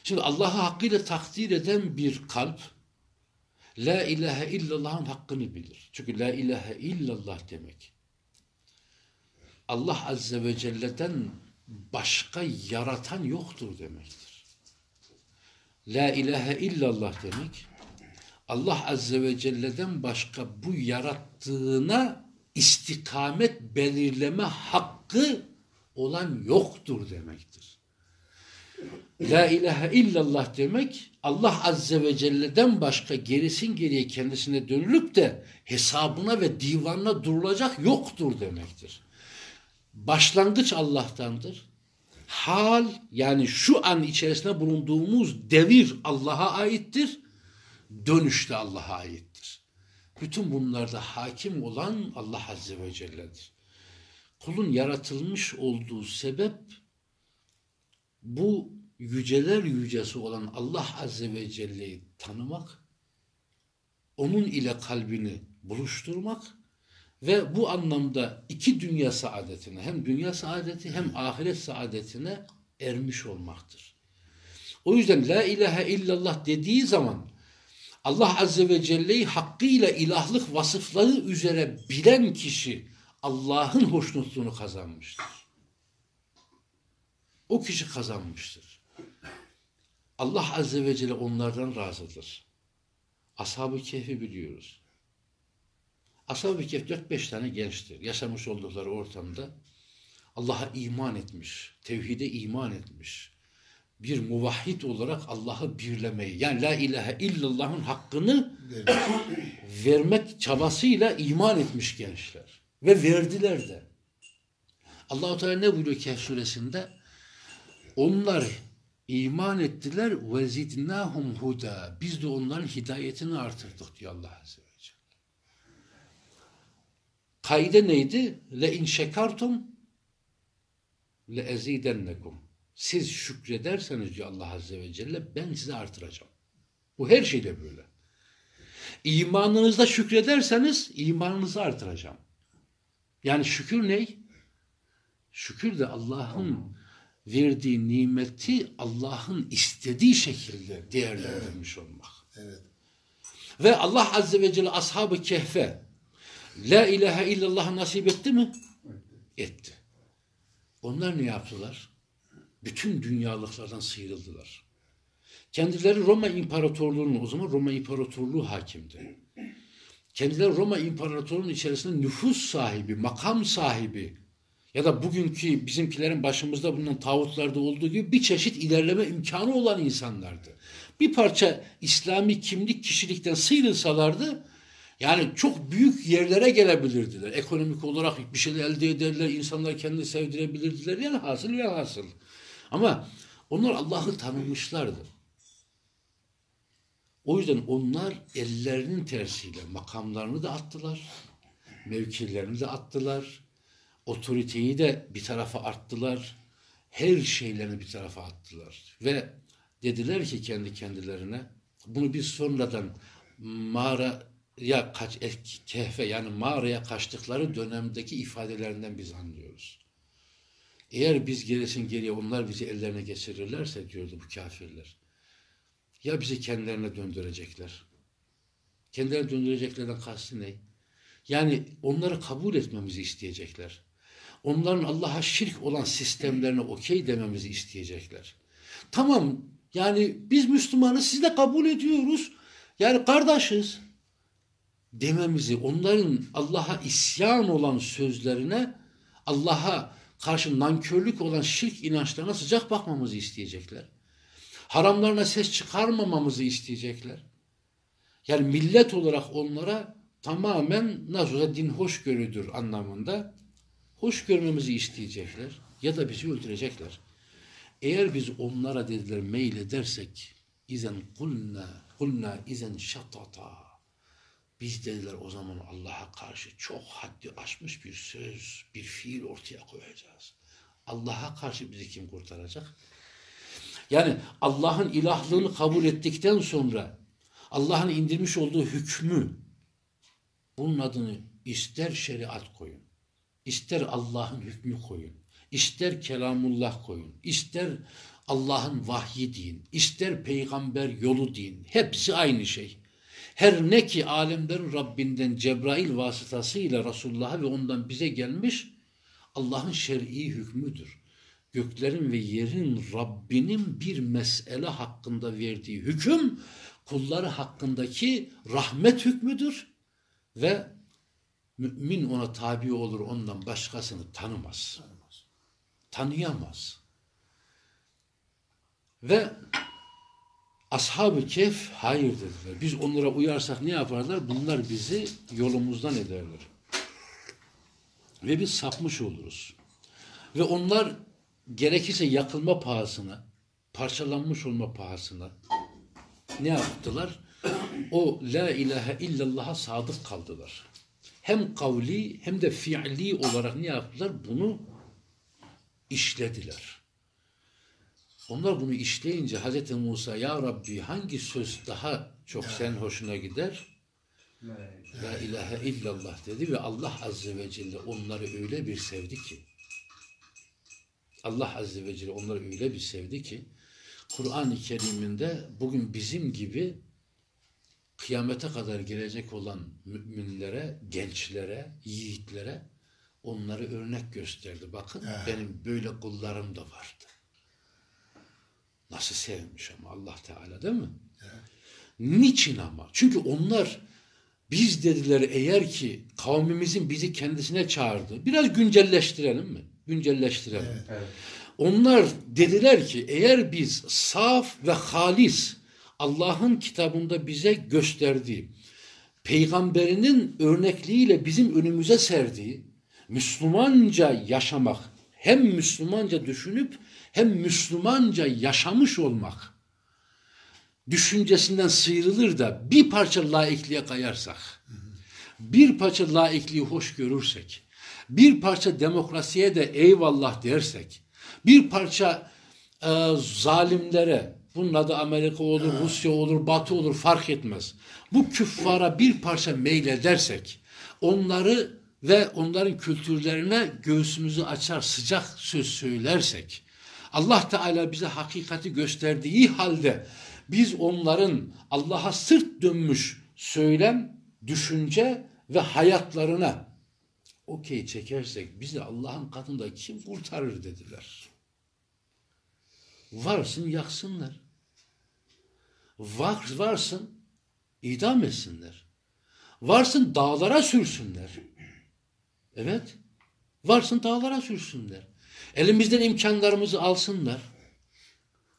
Şimdi Allah'ı hakkıyla takdir eden bir kalp, La ilahe illallah'ın hakkını bilir. Çünkü La ilahe illallah demek. Allah Azze ve Celle'den başka yaratan yoktur demektir. La ilahe illallah demek, Allah Azze ve Celle'den başka bu yarattığına istikamet belirleme hakkı olan yoktur demektir. La ilahe illallah demek Allah Azze ve Celle'den başka gerisin geriye kendisine dönülüp de hesabına ve divanına durulacak yoktur demektir. Başlangıç Allah'tandır. Hal yani şu an içerisinde bulunduğumuz devir Allah'a aittir. Dönüş de Allah'a aittir. Bütün bunlarda hakim olan Allah Azze ve Celle'dir. Kulun yaratılmış olduğu sebep bu yüceler yücesi olan Allah Azze ve Celle'yi tanımak, onun ile kalbini buluşturmak ve bu anlamda iki dünya saadetine hem dünya saadeti hem ahiret saadetine ermiş olmaktır. O yüzden la ilahe illallah dediği zaman Allah Azze ve Celle'yi hakkıyla ilahlık vasıfları üzere bilen kişi Allah'ın hoşnutluğunu kazanmıştır. O kişi kazanmıştır. Allah Azze ve Celle onlardan razıdır. Ashab-ı Kehf'i biliyoruz. Ashab-ı Kehf 4-5 tane gençtir. Yaşamış oldukları ortamda Allah'a iman etmiş, tevhide iman etmiş. Bir muvahhid olarak Allah'ı birlemeyi, yani la ilahe illallah'ın hakkını vermek çabasıyla iman etmiş gençler. Ve verdiler de. Allah-u Teala ne buyuruyor Kehf suresinde? Onlar iman ettiler ve zidnahum huda. Biz de onların hidayetini artırdık diyor Allah Azze ve. Kaide neydi? Le in şekartum le ezidennekum. Siz şükrederseniz diyor Allah Azze ve Celle ben size artıracağım. Bu her şeyde böyle. İmanınızda şükrederseniz imanınızı artıracağım. Yani şükür ne? Şükür de Allah'ın verdiği nimeti Allah'ın istediği şekilde değerlendirmiş olmak. Evet. Ve Allah Azze ve Celle Ashab-ı Kehf'e La ilahe illallah nasip etti mi? Etti. Onlar ne yaptılar? Bütün dünyalıklardan sıyrıldılar. Kendileri Roma İmparatorluğu'nun, o zaman Roma İmparatorluğu hakimdi. Kendileri Roma İmparatorluğu'nun içerisinde nüfus sahibi, makam sahibi ya da bugünkü bizimkilerin başımızda bulunan tağutlarda olduğu gibi bir çeşit ilerleme imkanı olan insanlardı. Bir parça İslami kimlik kişilikten sıyrılsalardı yani çok büyük yerlere gelebilirdiler. Ekonomik olarak bir şeyler elde ederler, insanlar kendini sevdirebilirdiler. Yani hasıl ve hasıl. Ama onlar Allah'ı tanımışlardı. O yüzden onlar ellerinin tersiyle makamlarını da attılar, mevkilerini de attılar, otoriteyi de bir tarafa arttılar, her şeylerini bir tarafa attılar. Ve dediler ki kendi kendilerine, bunu biz sonradan mağaraya kaç, eh, kehfe yani mağaraya kaçtıkları dönemdeki ifadelerinden biz anlıyoruz. Eğer biz gerisin geriye onlar bizi ellerine geçirirlerse diyordu bu kafirler. Ya bizi kendilerine döndürecekler. Kendilerine döndüreceklerden kastı ne? Yani onları kabul etmemizi isteyecekler. Onların Allah'a şirk olan sistemlerine okey dememizi isteyecekler. Tamam yani biz Müslümanız siz de kabul ediyoruz. Yani kardeşiz dememizi onların Allah'a isyan olan sözlerine Allah'a karşı nankörlük olan şirk inançlarına sıcak bakmamızı isteyecekler. Haramlarına ses çıkarmamamızı isteyecekler. Yani millet olarak onlara tamamen nasıl din hoşgörüdür anlamında hoş görmemizi isteyecekler ya da bizi öldürecekler. Eğer biz onlara dediler mail edersek izen kulna kulna izen şatata biz dediler o zaman Allah'a karşı çok haddi aşmış bir söz, bir fiil ortaya koyacağız. Allah'a karşı bizi kim kurtaracak? Yani Allah'ın ilahlığını kabul ettikten sonra Allah'ın indirmiş olduğu hükmü bunun adını ister şeriat koyun, ister Allah'ın hükmü koyun, ister kelamullah koyun, ister Allah'ın vahyi deyin, ister peygamber yolu deyin. Hepsi aynı şey. Her ne ki alemlerin Rabbinden Cebrail vasıtasıyla Resulullah'a ve ondan bize gelmiş Allah'ın şer'i hükmüdür. Göklerin ve yerin Rabbinin bir mesele hakkında verdiği hüküm kulları hakkındaki rahmet hükmüdür ve mümin ona tabi olur ondan başkasını tanımaz. Tanıyamaz. Ve Ashab-ı Kehf hayır dediler. Biz onlara uyarsak ne yaparlar? Bunlar bizi yolumuzdan ederler. Ve biz sapmış oluruz. Ve onlar gerekirse yakılma pahasına, parçalanmış olma pahasına ne yaptılar? O la ilahe illallah'a sadık kaldılar. Hem kavli hem de fiili olarak ne yaptılar? Bunu işlediler. Onlar bunu işleyince Hz. Musa ya Rabbi hangi söz daha çok sen hoşuna gider? La ilahe illallah dedi ve Allah Azze ve Celle onları öyle bir sevdi ki Allah Azze ve Celle onları öyle bir sevdi ki Kur'an-ı Kerim'inde bugün bizim gibi kıyamete kadar gelecek olan müminlere, gençlere, yiğitlere onları örnek gösterdi. Bakın benim böyle kullarım da vardı. Nasıl sevmiş ama Allah Teala değil mi? Niçin ama? Çünkü onlar biz dediler eğer ki kavmimizin bizi kendisine çağırdı. Biraz güncelleştirelim mi? Güncelleştirelim. Evet. Onlar dediler ki eğer biz saf ve halis Allah'ın kitabında bize gösterdiği peygamberinin örnekliğiyle bizim önümüze serdiği Müslümanca yaşamak hem Müslümanca düşünüp hem Müslümanca yaşamış olmak düşüncesinden sıyrılır da bir parça laikliğe kayarsak, bir parça laikliği hoş görürsek, bir parça demokrasiye de eyvallah dersek, bir parça e, zalimlere, bunun adı Amerika olur, Rusya olur, Batı olur fark etmez. Bu küffara bir parça meyledersek, onları ve onların kültürlerine göğsümüzü açar sıcak söz söylersek, Allah Teala bize hakikati gösterdiği halde biz onların Allah'a sırt dönmüş söylem, düşünce ve hayatlarına okey çekersek bizi Allah'ın katında kim kurtarır dediler. Varsın yaksınlar. Var, varsın idam etsinler. Varsın dağlara sürsünler. Evet. Varsın dağlara sürsünler. Elimizden imkanlarımızı alsınlar.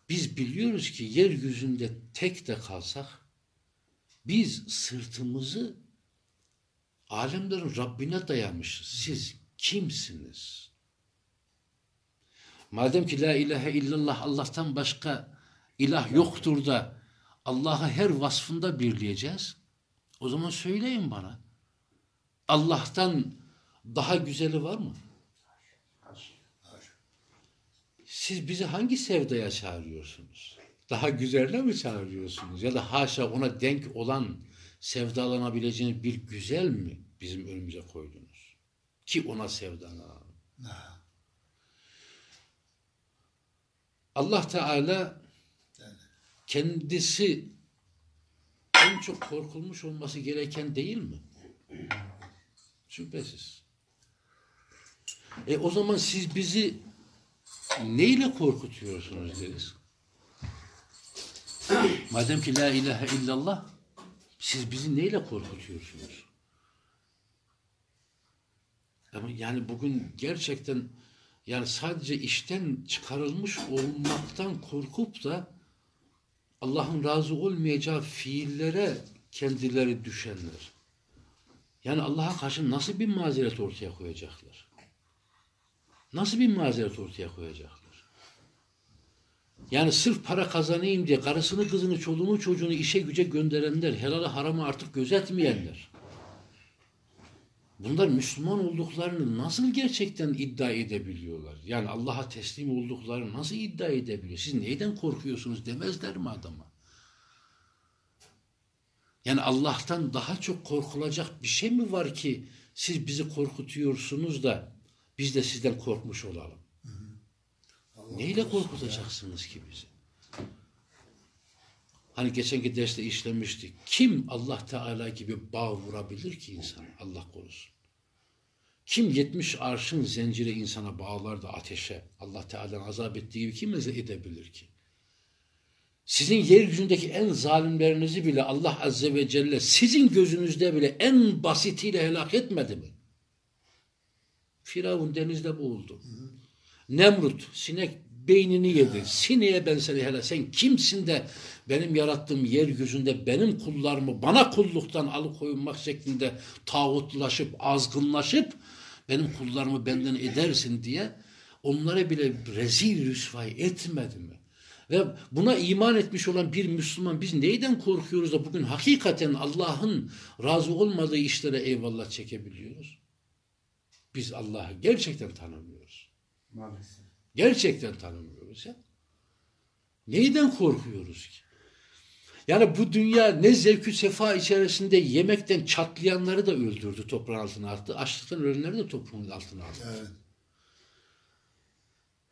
Biz biliyoruz ki yeryüzünde tek de kalsak biz sırtımızı alemlerin Rabbine dayamışız. Siz kimsiniz? Madem ki la ilahe illallah Allah'tan başka ilah yoktur da Allah'ı her vasfında birleyeceğiz. O zaman söyleyin bana. Allah'tan daha güzeli var mı? Siz bizi hangi sevdaya çağırıyorsunuz? Daha güzeline mi çağırıyorsunuz? Ya da haşa ona denk olan sevdalanabileceğiniz bir güzel mi bizim önümüze koydunuz? Ki ona sevdalanalım. Allah Teala kendisi en çok korkulmuş olması gereken değil mi? Şüphesiz. E o zaman siz bizi neyle korkutuyorsunuz deriz. Madem ki la ilahe illallah siz bizi neyle korkutuyorsunuz? Yani bugün gerçekten yani sadece işten çıkarılmış olmaktan korkup da Allah'ın razı olmayacağı fiillere kendileri düşenler. Yani Allah'a karşı nasıl bir mazeret ortaya koyacaklar? Nasıl bir mazeret ortaya koyacaklar? Yani sırf para kazanayım diye karısını, kızını, çoluğunu, çocuğunu işe güce gönderenler, helal haramı artık gözetmeyenler. Bunlar Müslüman olduklarını nasıl gerçekten iddia edebiliyorlar? Yani Allah'a teslim olduklarını nasıl iddia edebiliyor? Siz neyden korkuyorsunuz demezler mi adama? Yani Allah'tan daha çok korkulacak bir şey mi var ki siz bizi korkutuyorsunuz da biz de sizden korkmuş olalım? Neyle korkutacaksınız ki bizi? Hani geçenki derste işlemiştik. Kim Allah Teala gibi bağ vurabilir ki insan? Allah korusun. Kim 70 arşın zinciri insana bağlar da ateşe Allah Teala'nın azap ettiği gibi kim edebilir ki? Sizin yeryüzündeki en zalimlerinizi bile Allah Azze ve Celle sizin gözünüzde bile en basitiyle helak etmedi mi? Firavun denizde boğuldu. Nemrut sinek beynini yedi. Sineğe ben seni helak. Sen kimsin de benim yarattığım yeryüzünde benim kullarımı bana kulluktan alıkoyulmak şeklinde tağutlaşıp, azgınlaşıp benim kullarımı benden edersin diye onlara bile rezil rüsvay etmedi mi? Ve buna iman etmiş olan bir Müslüman biz neyden korkuyoruz da bugün hakikaten Allah'ın razı olmadığı işlere eyvallah çekebiliyoruz? Biz Allah'ı gerçekten tanımıyoruz. Maalesef. Gerçekten tanımıyoruz ya. Neyden korkuyoruz ki? Yani bu dünya ne zevkü sefa içerisinde yemekten çatlayanları da öldürdü, toprağın altına attı. Açlıktan ölenleri de toprağın altına attı. Evet.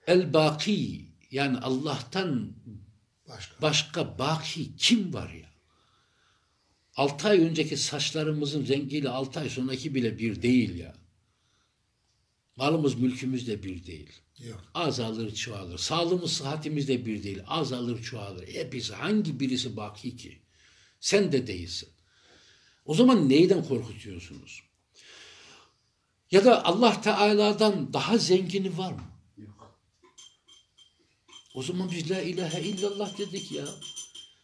El baki yani Allah'tan Başka. başka baki kim var ya? 6 ay önceki saçlarımızın rengiyle 6 ay sonraki bile bir değil ya. Malımız mülkümüz de bir değil. Yok. Azalır çoğalır. Sağlığımız sıhhatimiz de bir değil. Azalır çoğalır. Hepsi hangi birisi baki ki? Sen de değilsin. O zaman neyden korkutuyorsunuz? Ya da Allah Teala'dan daha zengini var mı? Yok. O zaman biz la ilahe illallah dedik ya.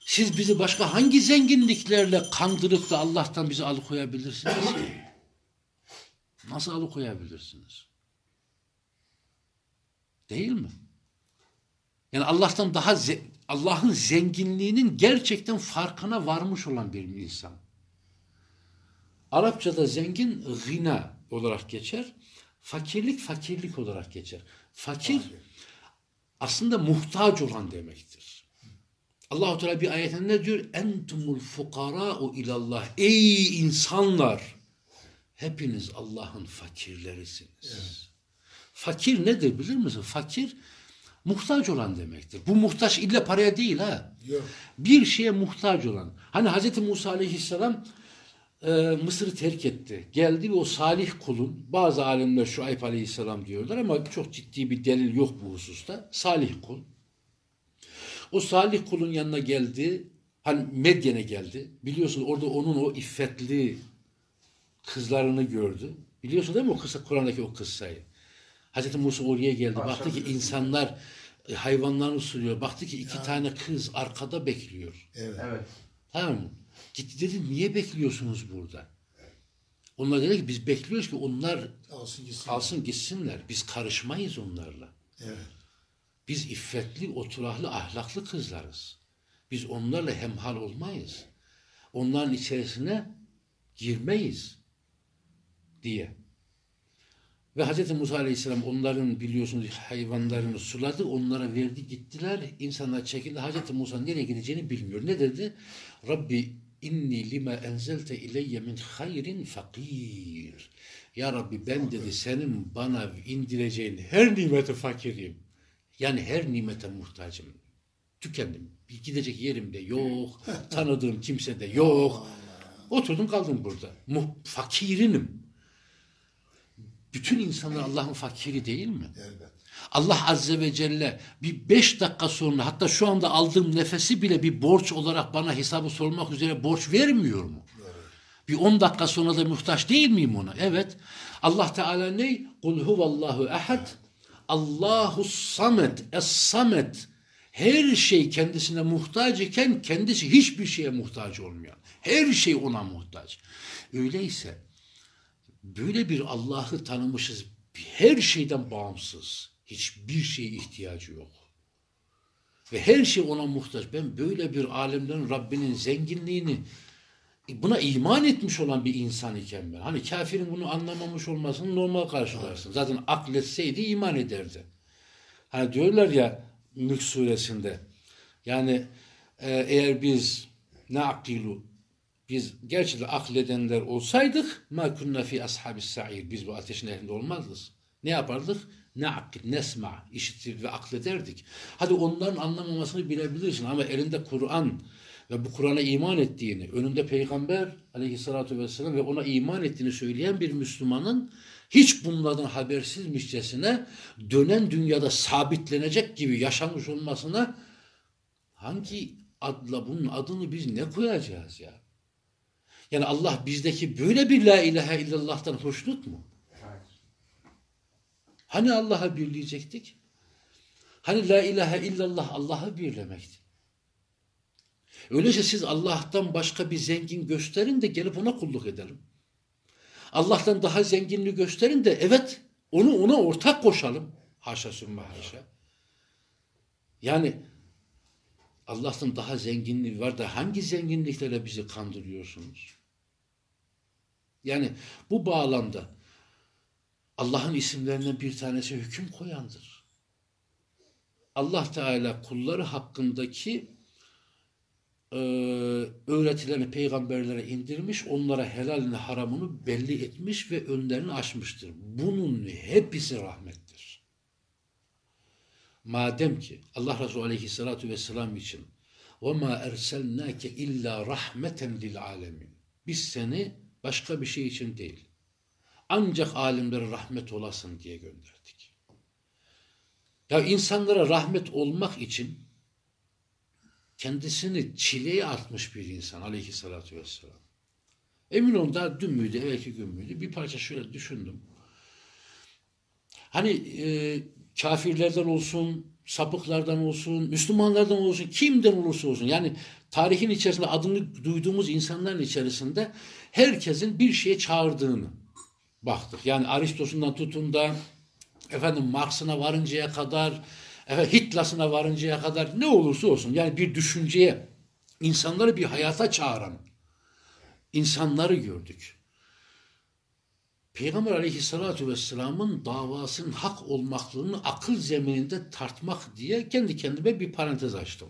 Siz bizi başka hangi zenginliklerle kandırıp da Allah'tan bizi alıkoyabilirsiniz? Nasıl alıkoyabilirsiniz? Değil mi? Yani Allah'tan daha ze- Allah'ın zenginliğinin gerçekten farkına varmış olan bir insan. Arapçada zengin gina olarak geçer. Fakirlik fakirlik olarak geçer. Fakir aslında muhtaç olan demektir. Allahu Teala bir ayetinde ne diyor? Entumul fukara'u ilallah. Ey insanlar! Hepiniz Allah'ın fakirlerisiniz. Fakir nedir bilir misin? Fakir muhtaç olan demektir. Bu muhtaç illa paraya değil ha. Yok. Bir şeye muhtaç olan. Hani Hz. Musa aleyhisselam e, Mısır'ı terk etti. Geldi ve o salih kulun, bazı alimler Şuayb aleyhisselam diyorlar ama çok ciddi bir delil yok bu hususta. Salih kul. O salih kulun yanına geldi. Hani Medyen'e geldi. Biliyorsun orada onun o iffetli kızlarını gördü. Biliyorsun değil mi o kısa Kur'an'daki o kıssayı? Hazreti Musa oraya geldi. Baktı ki insanlar e, hayvanlarını sürüyor. Baktı ki iki tane kız arkada bekliyor. Evet. Evet. Tamam mı? Gitti dedi niye bekliyorsunuz burada? Onlar dedi ki biz bekliyoruz ki onlar Alsın gitsin. alsın gitsinler. Biz karışmayız onlarla. Evet. Biz iffetli, oturahlı, ahlaklı kızlarız. Biz onlarla hemhal olmayız. Onların içerisine girmeyiz diye. Ve Hz. Musa Aleyhisselam onların biliyorsunuz hayvanlarını suladı, onlara verdi gittiler. İnsanlar çekildi. Hz. Musa nereye gideceğini bilmiyor. Ne dedi? Rabbi inni lima enzelte ileyye min hayrin fakir. Ya Rabbi ben dedi senin bana indireceğin her nimete fakirim. Yani her nimete muhtacım. Tükendim. Bir gidecek yerim de yok. Tanıdığım kimse de yok. Oturdum kaldım burada. Fakirinim. Bütün insanlar Allah'ın fakiri değil mi? Elbet. Allah Azze ve Celle bir beş dakika sonra hatta şu anda aldığım nefesi bile bir borç olarak bana hesabı sormak üzere borç vermiyor mu? Bir on dakika sonra da muhtaç değil miyim ona? Evet. Allah Teala ne? Kul huvallahu ehad. Allahu samet. Es samet. Her şey kendisine muhtaç iken kendisi hiçbir şeye muhtaç olmayan. Her şey ona muhtaç. Öyleyse böyle bir Allah'ı tanımışız. Her şeyden bağımsız. Hiçbir şeye ihtiyacı yok. Ve her şey ona muhtaç. Ben böyle bir alemlerin Rabbinin zenginliğini e, buna iman etmiş olan bir insan iken ben. Hani kafirin bunu anlamamış olmasını normal karşılarsın. Zaten akletseydi iman ederdi. Hani diyorlar ya Mülk suresinde yani e, eğer biz ne akilu biz gerçekten akledenler olsaydık ma kunna fi ashabis sa'ir biz bu ateşin ehlinde olmazdık. Ne yapardık? Ne akil, nesma, işitir ve aklederdik. Hadi onların anlamamasını bilebilirsin ama elinde Kur'an ve bu Kur'an'a iman ettiğini, önünde Peygamber aleyhissalatü vesselam ve ona iman ettiğini söyleyen bir Müslümanın hiç bunlardan habersizmişçesine dönen dünyada sabitlenecek gibi yaşamış olmasına hangi adla bunun adını biz ne koyacağız ya? Yani Allah bizdeki böyle bir la ilahe illallah'tan hoşnut mu? Hani Allah'a birleyecektik? Hani la ilahe illallah Allah'ı birlemekti? Öyleyse siz Allah'tan başka bir zengin gösterin de gelip ona kulluk edelim. Allah'tan daha zenginini gösterin de evet onu ona ortak koşalım. Haşa sümme haşa. Yani Allah'tan daha zenginliği var da hangi zenginliklerle bizi kandırıyorsunuz? Yani bu bağlamda Allah'ın isimlerinden bir tanesi hüküm koyandır. Allah Teala kulları hakkındaki e, öğretilerini peygamberlere indirmiş, onlara helalini haramını belli etmiş ve önlerini açmıştır. Bunun hepsi rahmettir. Madem ki Allah Resulü Aleyhisselatü Vesselam için وَمَا اَرْسَلْنَاكَ اِلَّا رَحْمَةً لِلْعَالَمِينَ Biz seni başka bir şey için değil, ancak alimlere rahmet olasın diye gönderdik. Ya insanlara rahmet olmak için kendisini çileye atmış bir insan aleyhissalatü vesselam. Emin olun daha dün müydü, evvelki gün müydü? Bir parça şöyle düşündüm. Hani e, kafirlerden olsun, sapıklardan olsun, Müslümanlardan olsun, kimden olursa olsun. Yani tarihin içerisinde adını duyduğumuz insanların içerisinde herkesin bir şeye çağırdığını baktık. Yani Aristosundan tutun da efendim Marx'ına varıncaya kadar, efendim Hitler'sine varıncaya kadar ne olursa olsun yani bir düşünceye, insanları bir hayata çağıran insanları gördük. Peygamber aleyhissalatü vesselamın davasının hak olmaklığını akıl zemininde tartmak diye kendi kendime bir parantez açtım.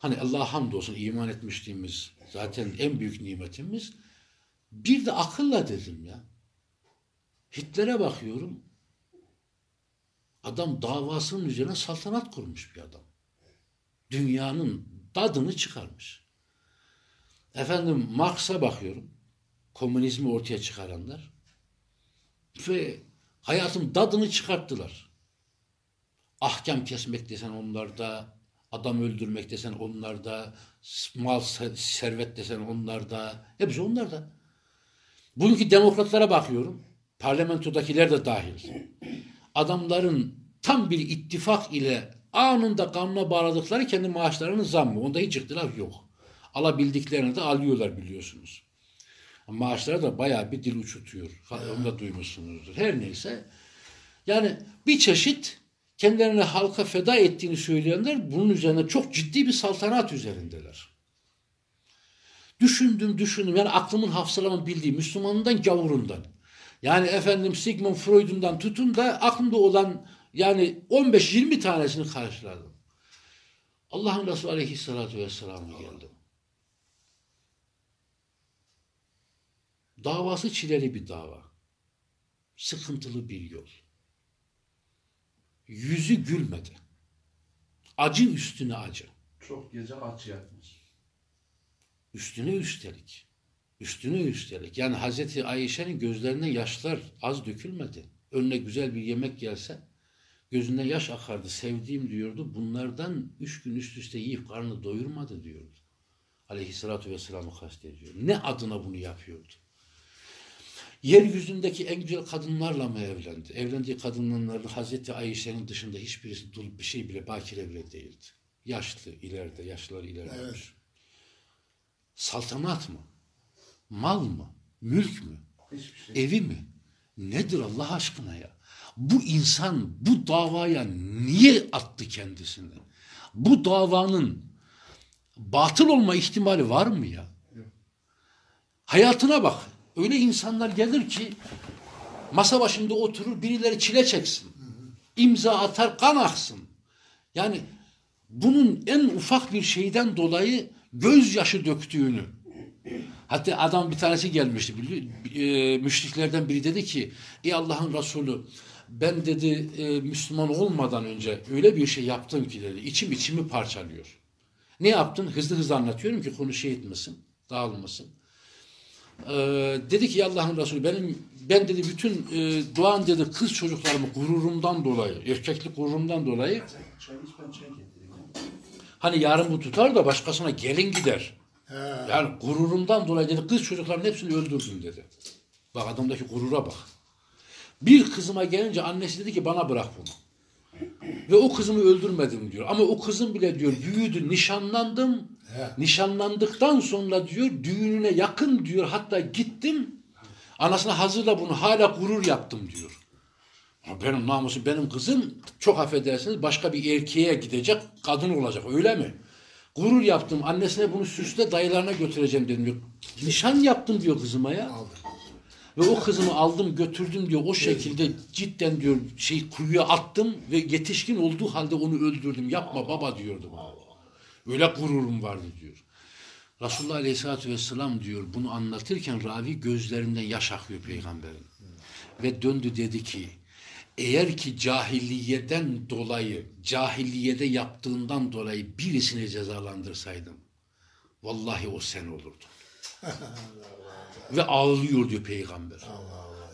Hani Allah'a hamdolsun iman etmişliğimiz zaten en büyük nimetimiz. Bir de akılla dedim ya. Hitler'e bakıyorum. Adam davasının üzerine saltanat kurmuş bir adam. Dünyanın dadını çıkarmış. Efendim Marx'a bakıyorum. Komünizmi ortaya çıkaranlar. Ve hayatın dadını çıkarttılar. Ahkam kesmek desen onlarda, adam öldürmek desen onlarda, mal servet desen onlarda, hepsi onlarda. Bugünkü demokratlara bakıyorum, parlamentodakiler de dahil. Adamların tam bir ittifak ile anında kanuna bağladıkları kendi maaşlarının zammı. Onda hiç ihtilaf yok. Alabildiklerini de alıyorlar biliyorsunuz. Maaşları da bayağı bir dil uçutuyor. Onu da duymuşsunuzdur. Her neyse. Yani bir çeşit kendilerini halka feda ettiğini söyleyenler bunun üzerine çok ciddi bir saltanat üzerindeler. Düşündüm düşündüm yani aklımın hafsalamın bildiği Müslümanından gavurundan. Yani efendim Sigmund Freud'undan tutun da aklımda olan yani 15-20 tanesini karşıladım. Allah'ın Resulü Aleyhisselatü Vesselam'a geldim. Davası çileli bir dava. Sıkıntılı bir yol. Yüzü gülmedi. Acı üstüne acı. Çok gece aç yatmış. Üstüne üstelik. Üstüne üstelik. Yani Hazreti Ayşe'nin gözlerinden yaşlar az dökülmedi. Önüne güzel bir yemek gelse gözünden yaş akardı. Sevdiğim diyordu. Bunlardan üç gün üst üste yiyip karnını doyurmadı diyordu. Aleyhissalatü vesselam'ı kastediyor. Ne adına bunu yapıyordu? Yeryüzündeki en güzel kadınlarla mı evlendi? Evlendiği kadınların Hazreti Ayşe'nin dışında hiçbirisi dul bir şey bile bakire bile değildi. Yaşlı ileride, yaşlılar ilerlemiş. Evet. Saltanat mı? Mal mı? Mülk mü? Şey. Evi mi? Nedir Allah aşkına ya? Bu insan bu davaya niye attı kendisini? Bu davanın batıl olma ihtimali var mı ya? Hayatına bak. Öyle insanlar gelir ki masa başında oturur birileri çile çeksin. İmza atar kan aksın. Yani bunun en ufak bir şeyden dolayı gözyaşı döktüğünü Hatta adam bir tanesi gelmişti. E, müşriklerden biri dedi ki ey Allah'ın Resulü ben dedi e, Müslüman olmadan önce öyle bir şey yaptım ki dedi. içim içimi parçalıyor. Ne yaptın? Hızlı hızlı anlatıyorum ki konu şey etmesin, dağılmasın. E, dedi ki "Ey Allah'ın Resulü benim ben dedi bütün e, doğan dedi kız çocuklarımı gururumdan dolayı, erkeklik gururumdan dolayı hani yarın bu tutar da başkasına gelin gider. Yani gururumdan dolayı dedi kız çocukların hepsini öldürdüm dedi. Bak adamdaki gurura bak. Bir kızıma gelince annesi dedi ki bana bırak bunu. Ve o kızımı öldürmedim diyor. Ama o kızım bile diyor büyüdü, nişanlandım. Nişanlandıktan sonra diyor düğününe yakın diyor. Hatta gittim. Anasına hazırla bunu hala gurur yaptım diyor. Ya Benim namusum, benim kızım çok affedersiniz başka bir erkeğe gidecek, kadın olacak öyle mi? Gurur yaptım, annesine bunu süsle dayılarına götüreceğim dedim diyor. Nişan yaptım diyor kızıma ya. Ve o kızımı aldım götürdüm diyor o şekilde cidden diyor şey kuyuya attım ve yetişkin olduğu halde onu öldürdüm. Yapma baba diyordu bana. Öyle gururum vardı diyor. Resulullah Aleyhisselatü Vesselam diyor bunu anlatırken ravi gözlerinden yaş akıyor peygamberin. Ve döndü dedi ki eğer ki cahilliyeden dolayı, cahilliyede yaptığından dolayı birisini cezalandırsaydım vallahi o sen olurdun. Ve ağlıyor diyor peygamber.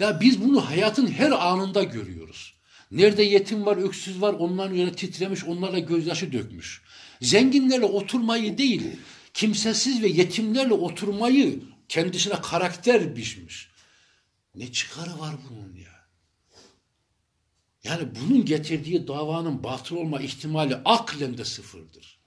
Ya biz bunu hayatın her anında görüyoruz. Nerede yetim var, öksüz var, onların üzerine titremiş, onlarla gözyaşı dökmüş. Zenginlerle oturmayı değil, kimsesiz ve yetimlerle oturmayı kendisine karakter biçmiş. Ne çıkarı var bunun ya? Yani bunun getirdiği davanın batıl olma ihtimali aklen de sıfırdır.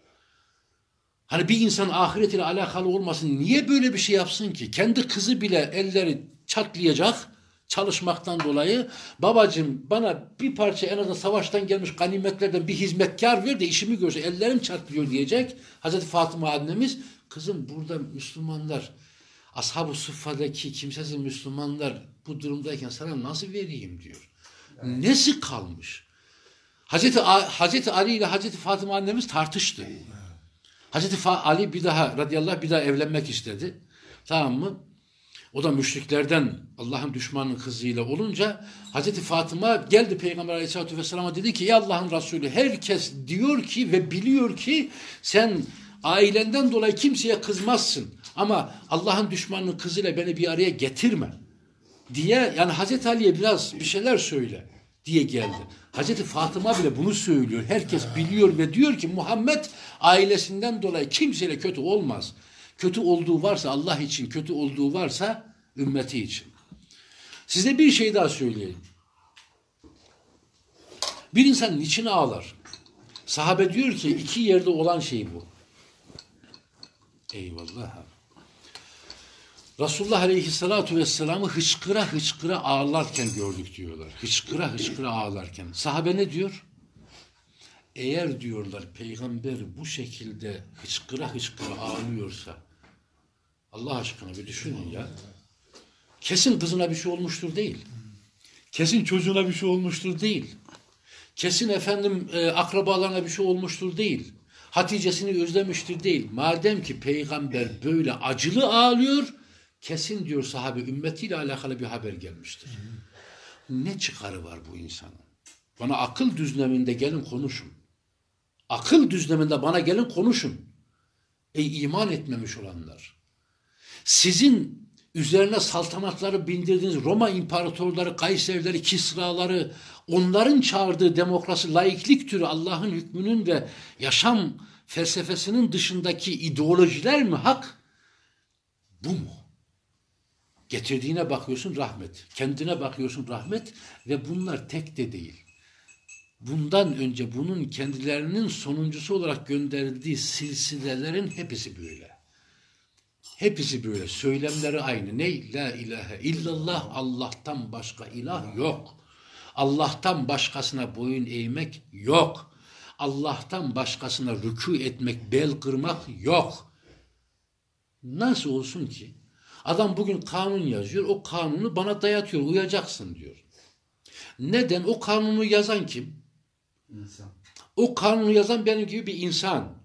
Hani bir insan ahiretiyle alakalı olmasın niye böyle bir şey yapsın ki? Kendi kızı bile elleri çatlayacak çalışmaktan dolayı babacığım bana bir parça en azından savaştan gelmiş ganimetlerden bir hizmetkar ver de işimi görse ellerim çatlıyor diyecek. Hazreti Fatıma annemiz kızım burada Müslümanlar Ashab-ı Suffa'daki kimsesiz Müslümanlar bu durumdayken sana nasıl vereyim diyor. Nesi kalmış? Hazreti, Hazreti Ali ile Hazreti Fatıma annemiz tartıştı. Hazreti Fa- Ali bir daha radıyallahu anh bir daha evlenmek istedi. Tamam mı? O da müşriklerden Allah'ın düşmanının kızıyla olunca Hazreti Fatıma geldi Peygamber Aleyhisselatü Vesselam'a dedi ki ey Allah'ın Resulü herkes diyor ki ve biliyor ki sen ailenden dolayı kimseye kızmazsın. Ama Allah'ın düşmanının kızıyla beni bir araya getirme diye yani Hazreti Ali'ye biraz bir şeyler söyle diye geldi. Hazreti Fatıma bile bunu söylüyor. Herkes biliyor ve diyor ki Muhammed ailesinden dolayı kimseyle kötü olmaz. Kötü olduğu varsa Allah için, kötü olduğu varsa ümmeti için. Size bir şey daha söyleyeyim. Bir insan niçin ağlar? Sahabe diyor ki iki yerde olan şey bu. Eyvallah. Resulullah Aleyhisselatü Vesselam'ı hıçkıra hıçkıra ağlarken gördük diyorlar. Hıçkıra hıçkıra ağlarken. Sahabe ne diyor? Eğer diyorlar peygamber bu şekilde hıçkıra hıçkıra ağlıyorsa Allah aşkına bir düşünün ya. Kesin kızına bir şey olmuştur değil. Kesin çocuğuna bir şey olmuştur değil. Kesin efendim e, akrabalarına bir şey olmuştur değil. Hatice'sini özlemiştir değil. Madem ki peygamber böyle acılı ağlıyor, kesin diyor sahabe ümmetiyle alakalı bir haber gelmiştir. Ne çıkarı var bu insanın? Bana akıl düzleminde gelin konuşun. Akıl düzleminde bana gelin konuşun. Ey iman etmemiş olanlar. Sizin üzerine saltanatları bindirdiğiniz Roma imparatorları, Kayserileri, Kisraları, onların çağırdığı demokrasi, laiklik türü Allah'ın hükmünün ve yaşam felsefesinin dışındaki ideolojiler mi hak? Bu mu? Getirdiğine bakıyorsun rahmet, kendine bakıyorsun rahmet ve bunlar tek de değil. Bundan önce bunun kendilerinin sonuncusu olarak gönderildiği silsilelerin hepsi böyle. Hepsi böyle. Söylemleri aynı. Ne? La ilahe illallah. Allah'tan başka ilah yok. Allah'tan başkasına boyun eğmek yok. Allah'tan başkasına rükû etmek, bel kırmak yok. Nasıl olsun ki? Adam bugün kanun yazıyor. O kanunu bana dayatıyor. Uyacaksın diyor. Neden? O kanunu yazan kim? İnsan. O kanunu yazan benim gibi bir insan.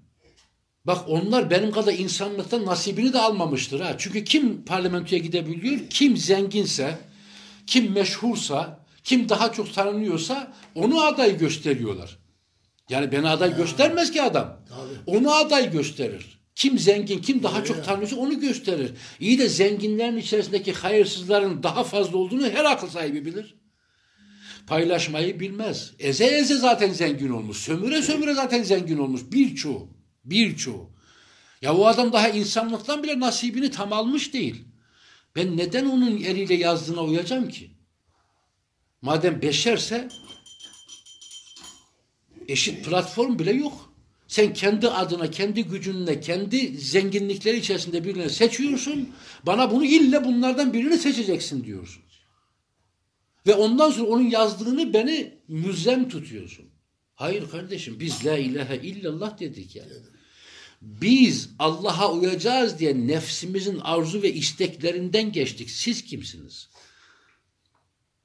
Bak onlar benim kadar insanlıktan nasibini de almamıştır ha. Çünkü kim parlamentoya gidebiliyor? Kim zenginse, kim meşhursa, kim daha çok tanınıyorsa onu aday gösteriyorlar. Yani beni aday göstermez ki adam. Tabii. Onu aday gösterir. Kim zengin, kim daha çok tanıyorsa onu gösterir. İyi de zenginlerin içerisindeki hayırsızların daha fazla olduğunu her akıl sahibi bilir. Paylaşmayı bilmez. Eze eze zaten zengin olmuş. Sömüre sömüre zaten zengin olmuş. Birçoğu. Birçoğu. Ya o adam daha insanlıktan bile nasibini tam almış değil. Ben neden onun eliyle yazdığına uyacağım ki? Madem beşerse eşit platform bile yok. Sen kendi adına, kendi gücünle, kendi zenginlikleri içerisinde birini seçiyorsun. Bana bunu ille bunlardan birini seçeceksin diyorsun. Ve ondan sonra onun yazdığını beni müzem tutuyorsun. Hayır kardeşim biz la ilahe illallah dedik ya. Biz Allah'a uyacağız diye nefsimizin arzu ve isteklerinden geçtik. Siz kimsiniz?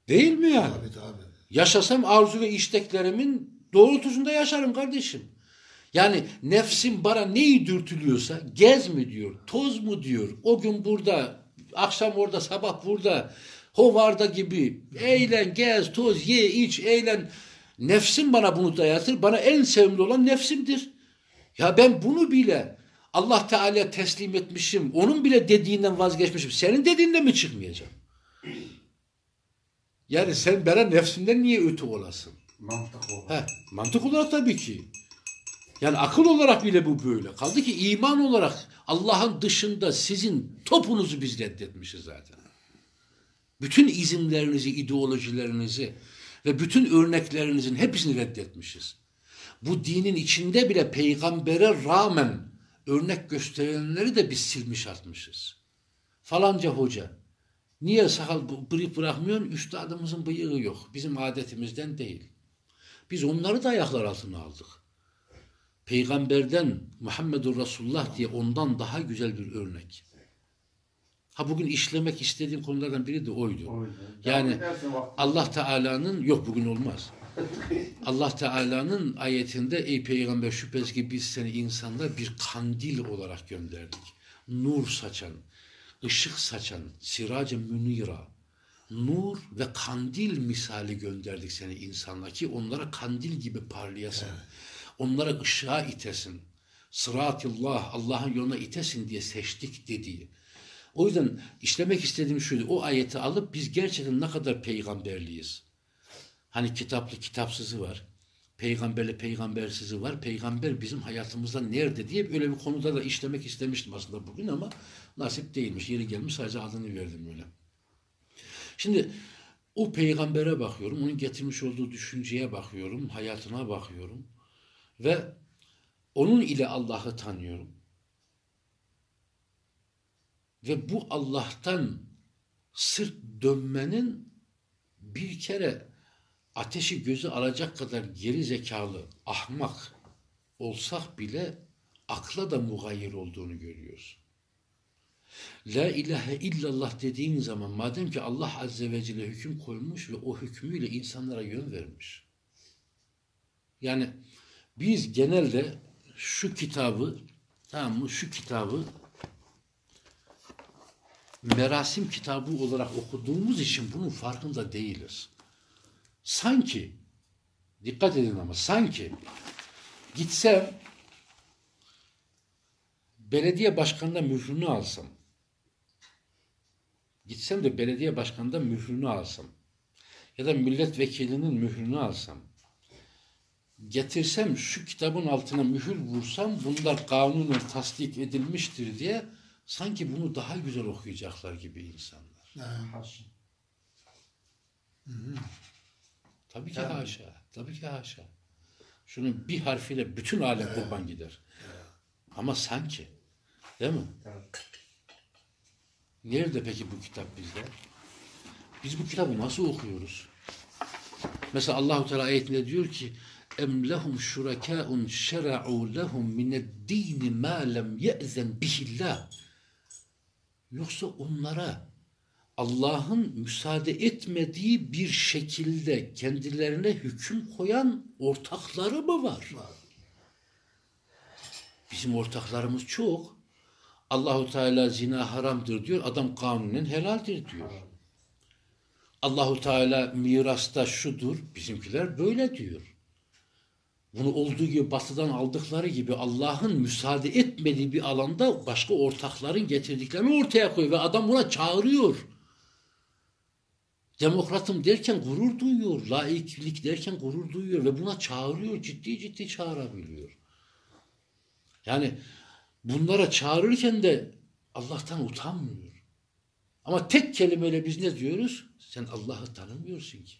Değil mi yani? Tabii tabii. Yaşasam arzu ve isteklerimin doğrultusunda yaşarım kardeşim. Yani nefsim bana neyi dürtülüyorsa gez mi diyor, toz mu diyor, o gün burada, akşam orada, sabah burada, hovarda gibi eğlen, gez, toz, ye, iç, eğlen. Nefsim bana bunu dayatır. Bana en sevimli olan nefsimdir. Ya ben bunu bile Allah Teala teslim etmişim. Onun bile dediğinden vazgeçmişim. Senin dediğinden mi çıkmayacağım? Yani sen bana nefsimden niye ötü olasın? Mantık o. He, mantık olarak tabii ki. Yani akıl olarak bile bu böyle. Kaldı ki iman olarak Allah'ın dışında sizin topunuzu biz reddetmişiz zaten. Bütün izimlerinizi, ideolojilerinizi ve bütün örneklerinizin hepsini reddetmişiz. Bu dinin içinde bile peygambere rağmen örnek gösterenleri de biz silmiş atmışız. Falanca hoca. Niye sakal bıyık bırakmıyorsun? Üstadımızın bıyığı yok. Bizim adetimizden değil. Biz onları da ayaklar altına aldık. Peygamberden Muhammedur Resulullah diye ondan daha güzel bir örnek. Ha bugün işlemek istediğim konulardan biri de oydu. Oydu. Yani. Allah Teala'nın yok bugün olmaz. Allah Teala'nın ayetinde ey peygamber şüphesiz ki biz seni insanlar bir kandil olarak gönderdik. Nur saçan, ışık saçan, sirac münira, nur ve kandil misali gönderdik seni insanlar ki onlara kandil gibi parlayasın. Onlara ışığa itesin. Sıratillah, Allah'ın yoluna itesin diye seçtik dediği. O yüzden işlemek istediğim şuydu. O ayeti alıp biz gerçekten ne kadar peygamberliyiz. Hani kitaplı kitapsızı var. Peygamberli peygambersizi var. Peygamber bizim hayatımızda nerede diye öyle bir konuda da işlemek istemiştim aslında bugün ama nasip değilmiş. Yeri gelmiş sadece adını verdim öyle. Şimdi o peygambere bakıyorum. Onun getirmiş olduğu düşünceye bakıyorum. Hayatına bakıyorum. Ve onun ile Allah'ı tanıyorum. Ve bu Allah'tan sırt dönmenin bir kere ateşi gözü alacak kadar geri zekalı, ahmak olsak bile akla da mugayyir olduğunu görüyoruz. La ilahe illallah dediğin zaman madem ki Allah Azze ve Celle hüküm koymuş ve o hükmüyle insanlara yön vermiş. Yani biz genelde şu kitabı tamam mı şu kitabı merasim kitabı olarak okuduğumuz için bunun farkında değiliz. Sanki dikkat edin ama sanki gitsem belediye başkanına mührünü alsam gitsem de belediye başkanında mührünü alsam ya da milletvekilinin mührünü alsam getirsem şu kitabın altına mühür vursam bunlar kanunen tasdik edilmiştir diye sanki bunu daha güzel okuyacaklar gibi insanlar. Haşa. Tabii ki Tabii. haşa. Tabii ki haşa. Şunun bir harfiyle bütün alem kurban gider. Ama sanki. Değil mi? Evet. Nerede peki bu kitap bizde? Biz bu kitabı nasıl okuyoruz? Mesela Allahu Teala ayetinde diyor ki em lehum şurakâun şera'u lehum mined-dîni mâ lem ye'zen bihillah. Yoksa onlara Allah'ın müsaade etmediği bir şekilde kendilerine hüküm koyan ortakları mı var? Bizim ortaklarımız çok. Allahu Teala zina haramdır diyor. Adam kanunen helaldir diyor. Allahu Teala mirasta şudur. Bizimkiler böyle diyor. Bunu olduğu gibi batıdan aldıkları gibi Allah'ın müsaade etmediği bir alanda başka ortakların getirdiklerini ortaya koyuyor ve adam buna çağırıyor. Demokratım derken gurur duyuyor. Laiklik derken gurur duyuyor ve buna çağırıyor. Ciddi ciddi çağırabiliyor. Yani bunlara çağırırken de Allah'tan utanmıyor. Ama tek kelimeyle biz ne diyoruz? Sen Allah'ı tanımıyorsun ki.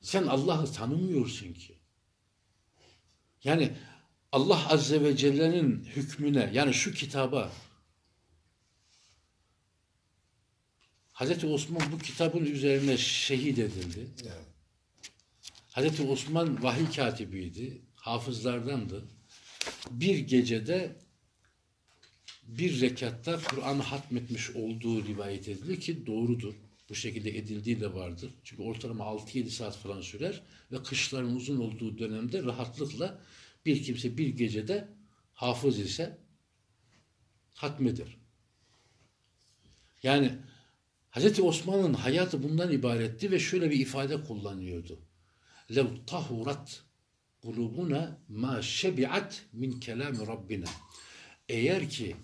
Sen Allah'ı tanımıyorsun ki. Yani Allah Azze ve Celle'nin hükmüne yani şu kitaba Hazreti Osman bu kitabın üzerine şehit edildi. Evet. Hazreti Osman vahiy katibiydi. Hafızlardandı. Bir gecede bir rekatta Kur'an'ı hatmetmiş olduğu rivayet edilir ki doğrudur. Bu şekilde edildiği de vardır. Çünkü ortalama 6-7 saat falan sürer ve kışların uzun olduğu dönemde rahatlıkla bir kimse bir gecede hafız ise hatmedir. Yani Hazreti Osman'ın hayatı bundan ibaretti ve şöyle bir ifade kullanıyordu. Lev tahurat kulubuna ma şebiat min kelami rabbina. Eğer ki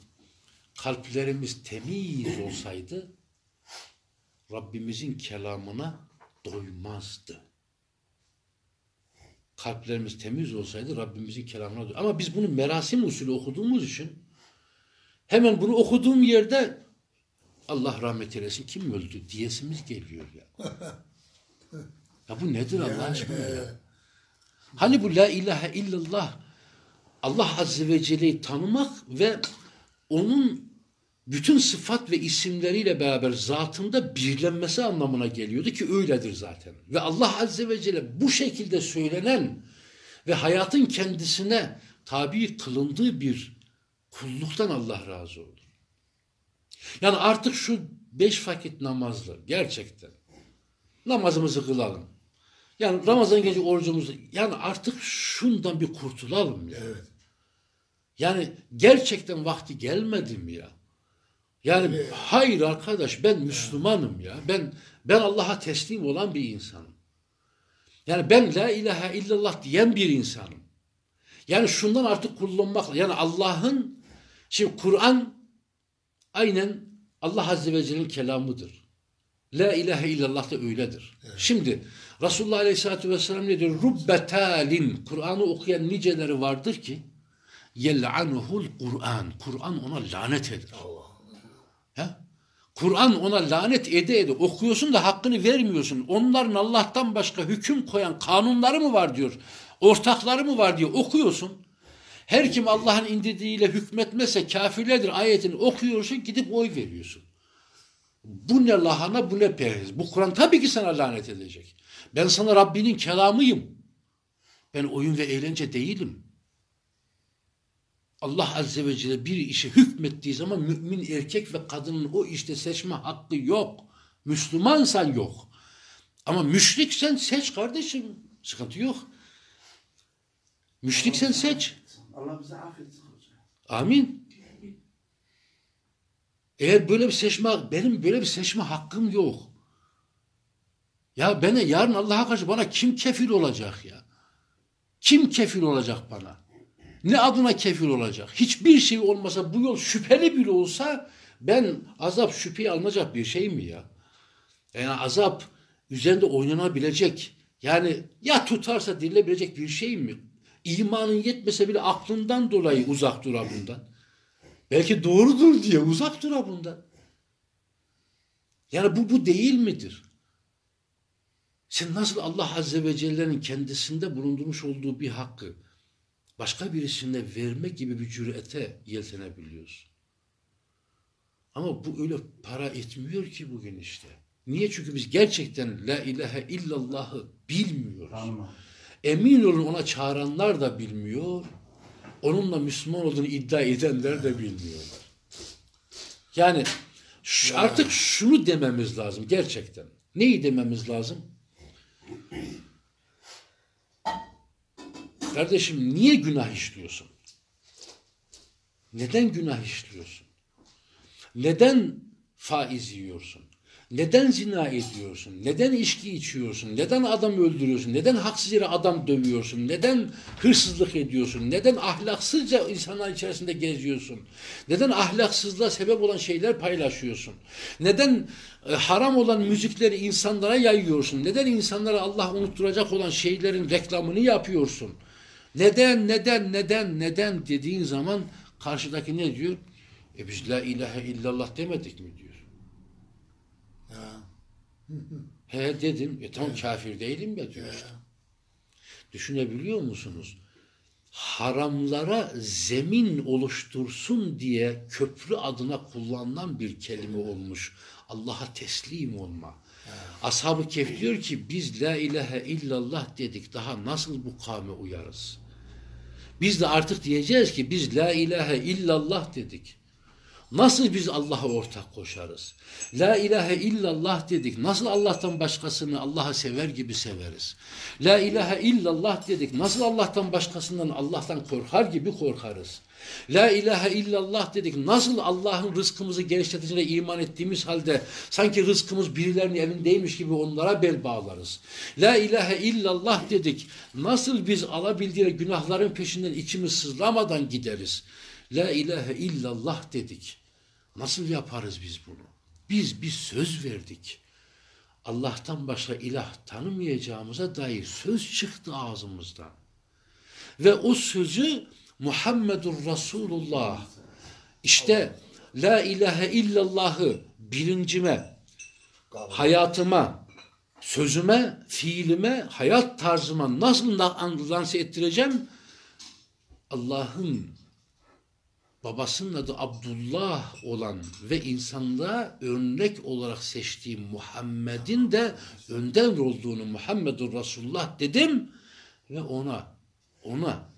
kalplerimiz temiz olsaydı Rabbimizin kelamına doymazdı. Kalplerimiz temiz olsaydı Rabbimizin kelamına doymazdı. Ama biz bunu merasim usulü okuduğumuz için hemen bunu okuduğum yerde Allah rahmet eylesin kim öldü diyesimiz geliyor ya. Ya bu nedir Allah aşkına ya? Hani bu la ilahe illallah Allah Azze ve Celle'yi tanımak ve onun bütün sıfat ve isimleriyle beraber zatında birlenmesi anlamına geliyordu ki öyledir zaten. Ve Allah Azze ve Celle bu şekilde söylenen ve hayatın kendisine tabi kılındığı bir kulluktan Allah razı olur. Yani artık şu beş vakit namazlı gerçekten namazımızı kılalım. Yani Ramazan gece orucumuzu yani artık şundan bir kurtulalım ya. Evet. Yani gerçekten vakti gelmedi mi ya? Yani hayır arkadaş ben Müslümanım ya. Ben ben Allah'a teslim olan bir insanım. Yani ben la ilahe illallah diyen bir insanım. Yani şundan artık kullanmak yani Allah'ın şimdi Kur'an aynen Allah Azze ve Celle'nin kelamıdır. La ilahe illallah da öyledir. Şimdi Resulullah Aleyhisselatü Vesselam ne diyor? Rubbetalin. Kur'an'ı okuyan niceleri vardır ki yel'anuhul Kur'an. Kur'an ona lanet eder. Kur'an ona lanet ede ede okuyorsun da hakkını vermiyorsun. Onların Allah'tan başka hüküm koyan kanunları mı var diyor. Ortakları mı var diyor. Okuyorsun. Her kim Allah'ın indirdiğiyle hükmetmezse kafirlerdir ayetini okuyorsun gidip oy veriyorsun. Bu ne lahana bu ne perhiz. Bu Kur'an tabii ki sana lanet edecek. Ben sana Rabbinin kelamıyım. Ben oyun ve eğlence değilim. Allah Azze ve Celle bir işe hükmettiği zaman mümin erkek ve kadının o işte seçme hakkı yok. Müslümansan yok. Ama müşriksen seç kardeşim. Sıkıntı yok. Müşriksen seç. Allah bize affetsin hocam. Amin. Eğer böyle bir seçme, benim böyle bir seçme hakkım yok. Ya bana yarın Allah'a karşı bana kim kefil olacak ya? Kim kefil olacak bana? Ne adına kefil olacak? Hiçbir şey olmasa bu yol şüpheli bile olsa ben azap şüpheye alınacak bir şey mi ya? Yani azap üzerinde oynanabilecek yani ya tutarsa dirilebilecek bir şey mi? İmanın yetmese bile aklından dolayı uzak dur bundan. Belki doğrudur diye uzak dur bundan. Yani bu bu değil midir? Sen nasıl Allah Azze ve Celle'nin kendisinde bulundurmuş olduğu bir hakkı başka birisine verme gibi bir cürete yeltenebiliyorsun? Ama bu öyle para etmiyor ki bugün işte. Niye? Çünkü biz gerçekten la ilahe illallah'ı bilmiyoruz. Tamam. Emin olun ona çağıranlar da bilmiyor. Onunla Müslüman olduğunu iddia edenler de bilmiyorlar. Yani şu- artık şunu dememiz lazım gerçekten. Neyi dememiz lazım? Kardeşim niye günah işliyorsun? Neden günah işliyorsun? Neden faiz yiyorsun? Neden zina ediyorsun? Neden içki içiyorsun? Neden adam öldürüyorsun? Neden haksız yere adam dövüyorsun? Neden hırsızlık ediyorsun? Neden ahlaksızca insanlar içerisinde geziyorsun? Neden ahlaksızlığa sebep olan şeyler paylaşıyorsun? Neden e, haram olan müzikleri insanlara yayıyorsun? Neden insanlara Allah unutturacak olan şeylerin reklamını yapıyorsun? Neden, neden, neden, neden dediğin zaman karşıdaki ne diyor? E biz la ilahe illallah demedik mi diyor. He dedim. E tamam kafir değilim ya diyor işte. Düşünebiliyor musunuz? Haramlara zemin oluştursun diye köprü adına kullanılan bir kelime olmuş. Allah'a teslim olma. Ashab-ı Kehf diyor ki biz la ilahe illallah dedik daha nasıl bu kavme uyarız? Biz de artık diyeceğiz ki biz la ilahe illallah dedik. Nasıl biz Allah'a ortak koşarız? La ilahe illallah dedik. Nasıl Allah'tan başkasını Allah'a sever gibi severiz? La ilahe illallah dedik. Nasıl Allah'tan başkasından Allah'tan korkar gibi korkarız? La ilahe illallah dedik. Nasıl Allah'ın rızkımızı genişleteceğine iman ettiğimiz halde sanki rızkımız birilerinin elindeymiş gibi onlara bel bağlarız. La ilahe illallah dedik. Nasıl biz alabildiğine günahların peşinden içimiz sızlamadan gideriz? La ilahe illallah dedik. Nasıl yaparız biz bunu? Biz bir söz verdik. Allah'tan başka ilah tanımayacağımıza dair söz çıktı ağzımızdan. Ve o sözü Muhammedur Resulullah işte La ilahe illallahı bilincime, hayatıma, sözüme, fiilime, hayat tarzıma nasıl la- lanse ettireceğim? Allah'ın babasının adı Abdullah olan ve insanlığa örnek olarak seçtiğim Muhammed'in de önder olduğunu Muhammedur Resulullah dedim ve ona ona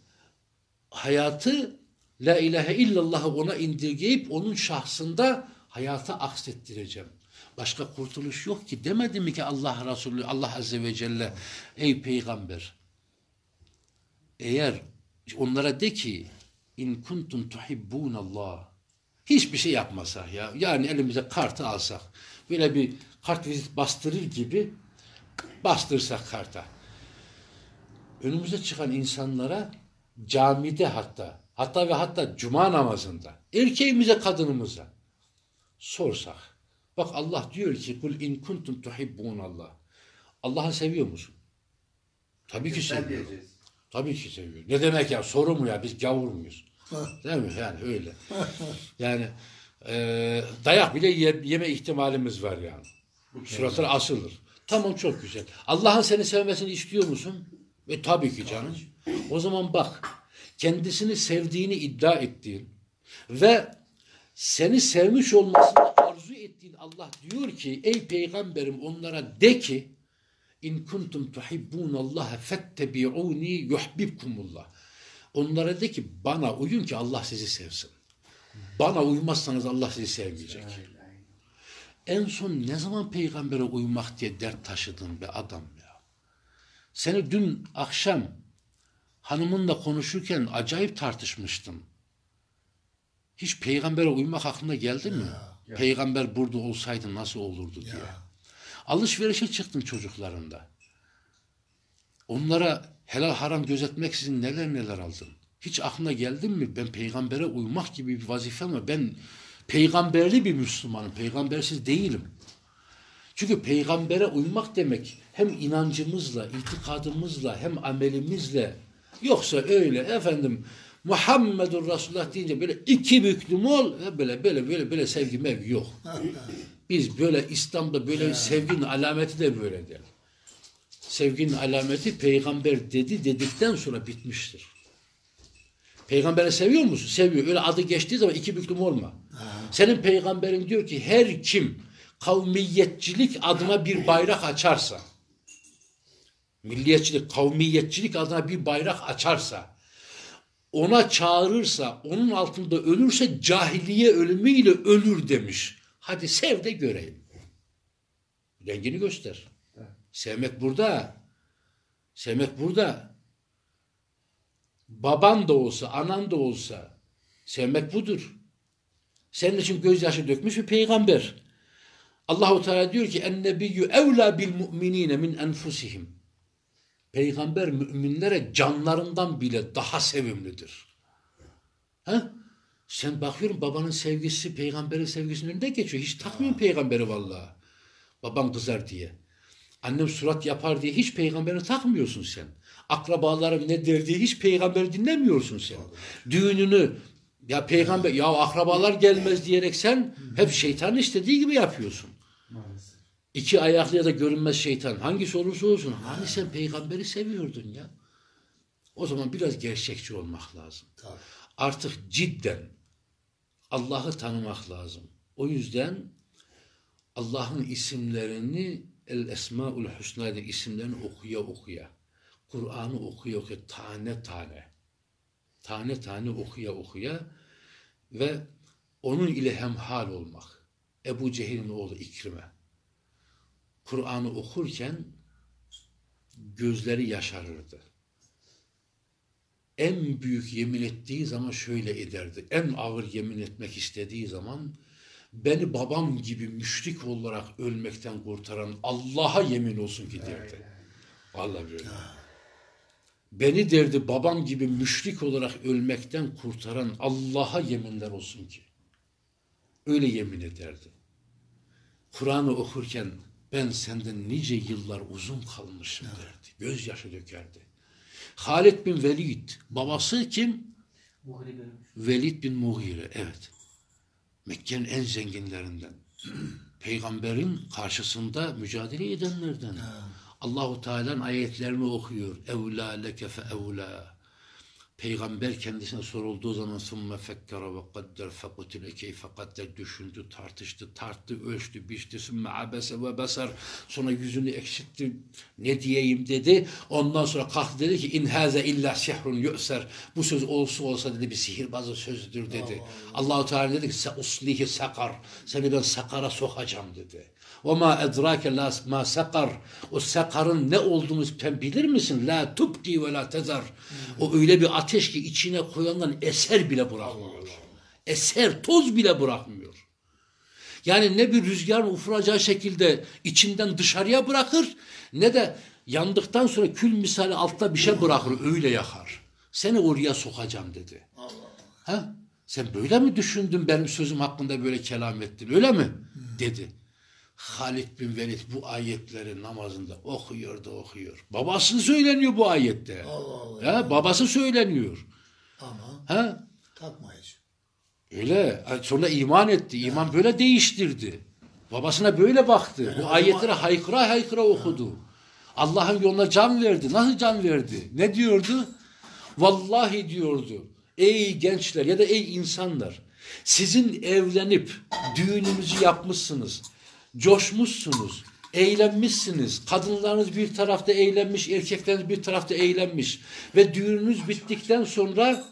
hayatı la ilahe illallah'ı ona indirgeyip onun şahsında hayata aksettireceğim. Başka kurtuluş yok ki demedi mi ki Allah Resulü Allah Azze ve Celle ey peygamber eğer onlara de ki in kuntum tuhibbun Allah hiçbir şey yapmasak ya yani elimize kartı alsak böyle bir kart vizit bastırır gibi bastırsak karta önümüze çıkan insanlara camide hatta hatta ve hatta cuma namazında erkeğimize kadınımıza sorsak bak Allah diyor ki kul in kuntum tuhibbun Allah Allah'ı seviyor musun? Tabii ki Ne seviyor. diyeceğiz? Tabii ki seviyor. Ne demek ya? Soru mu ya? Biz gavur muyuz? Değil mi? Yani öyle. Yani e, dayak bile ye- yeme ihtimalimiz var yani. Suratına asılır. Tamam çok güzel. Allah'ın seni sevmesini istiyor musun? E tabii ki canım. O zaman bak kendisini sevdiğini iddia ettiğin ve seni sevmiş olmasını arzu ettiğin Allah diyor ki ey peygamberim onlara de ki İn kuntum tuhibbun Allah fettebi'uni yuhibbukumullah. Onlara de ki bana uyun ki Allah sizi sevsin. Bana uymazsanız Allah sizi sevmeyecek. En son ne zaman peygambere uymak diye dert taşıdın be adam ya. Seni dün akşam hanımınla konuşurken acayip tartışmıştım. Hiç peygambere uymak aklına geldi mi? Peygamber burada olsaydı nasıl olurdu diye. Alışverişe çıktın çocuklarında. Onlara helal haram gözetmeksizin neler neler aldın. Hiç aklına geldi mi ben peygambere uymak gibi bir vazifem var. Ben peygamberli bir Müslümanım. Peygambersiz değilim. Çünkü peygambere uymak demek hem inancımızla, itikadımızla hem amelimizle yoksa öyle efendim Muhammedur Resulullah deyince böyle iki büklüm ol ve böyle böyle böyle böyle sevgi mevgi yok. Biz böyle İslam'da böyle bir sevginin alameti de böyle der. Sevginin alameti peygamber dedi dedikten sonra bitmiştir. Peygamberi seviyor musun? Seviyor. Öyle adı geçtiği zaman iki büklüm olma. Senin peygamberin diyor ki her kim kavmiyetçilik adına bir bayrak açarsa milliyetçilik, kavmiyetçilik adına bir bayrak açarsa ona çağırırsa, onun altında ölürse cahiliye ölümüyle ölür demiş. Hadi sev de göreyim. Rengini göster. Sevmek burada. Sevmek burada. Baban da olsa, anan da olsa sevmek budur. Senin için gözyaşı dökmüş bir peygamber. Allahu Teala diyor ki en nebiyyü evla bil mu'minine min enfusihim. Peygamber müminlere canlarından bile daha sevimlidir. Ha? Sen bakıyorum babanın sevgisi peygamberin sevgisinin önünde geçiyor. Hiç takmıyorum peygamberi vallahi. Babam kızar diye. Annem surat yapar diye hiç peygamberi takmıyorsun sen. Akrabalarım ne der diye hiç peygamberi dinlemiyorsun sen. Düğününü ya peygamber ya akrabalar gelmez diyerek sen hep şeytanın istediği gibi yapıyorsun. Maalesef. İki ayaklı ya da görünmez şeytan hangisi olursa olsun hani sen peygamberi seviyordun ya. O zaman biraz gerçekçi olmak lazım. Tabii. Artık cidden Allah'ı tanımak lazım. O yüzden Allah'ın isimlerini El Esmaül Hüsna'da isimlerini okuya okuya, Kur'an'ı okuya okuya, tane tane, tane tane okuya okuya ve onun ile hemhal olmak. Ebu Cehil'in oğlu İkrime. Kur'an'ı okurken gözleri yaşarırdı. En büyük yemin ettiği zaman şöyle ederdi. En ağır yemin etmek istediği zaman beni babam gibi müşrik olarak ölmekten kurtaran Allah'a yemin olsun ki derdi. Vallahi böyle. Beni derdi babam gibi müşrik olarak ölmekten kurtaran Allah'a yeminler olsun ki. Öyle yemin ederdi. Kur'an'ı okurken ben senden nice yıllar uzun kalmışım derdi. Gözyaşı dökerdi. Halid bin Velid, babası kim? Görmüş. Velid bin Mughire, evet. Mekke'nin en zenginlerinden. Peygamberin karşısında mücadele edenlerden. Allahu Teala'nın ayetlerini okuyor. Evla leke fe evla. Peygamber kendisine sorulduğu zaman sümme fekkere ve kadder fekutile keyfe kadder düşündü, tartıştı, tarttı, ölçtü, biçti, sümme abese ve besar. Sonra yüzünü ekşitti, ne diyeyim dedi. Ondan sonra kalktı dedi ki in haze illa sihrun yu'ser. Bu söz olsa olsa dedi bir sihirbazın sözüdür dedi. Allah-u Allah Teala dedi ki se uslihi sakar. Seni ben sakara sokacağım dedi. Ve ma edrake la ma sakar. O sakarın ne olduğunu sen bilir misin? La tubdi ve la tezar. O öyle bir ateş ki içine koyandan eser bile bırakmıyor. Eser, toz bile bırakmıyor. Yani ne bir rüzgarın ufuracağı şekilde içinden dışarıya bırakır ne de yandıktan sonra kül misali altta bir şey bırakır öyle yakar. Seni oraya sokacağım dedi. Ha? Sen böyle mi düşündün benim sözüm hakkında böyle kelam ettin öyle mi? Dedi. Halid bin Velid bu ayetleri namazında okuyor da okuyor. Babası söyleniyor bu ayette. Allah Allah. Ha, babası söyleniyor. Ama Ha? takmayız. Öyle. Sonra iman etti. İman böyle değiştirdi. Babasına böyle baktı. Bu ayetleri haykıra haykıra okudu. Allah'ın yoluna can verdi. Nasıl can verdi? Ne diyordu? Vallahi diyordu. Ey gençler ya da ey insanlar. Sizin evlenip düğününüzü yapmışsınız. Coşmuşsunuz. Eğlenmişsiniz. Kadınlarınız bir tarafta eğlenmiş, erkekleriniz bir tarafta eğlenmiş. Ve düğününüz bittikten sonra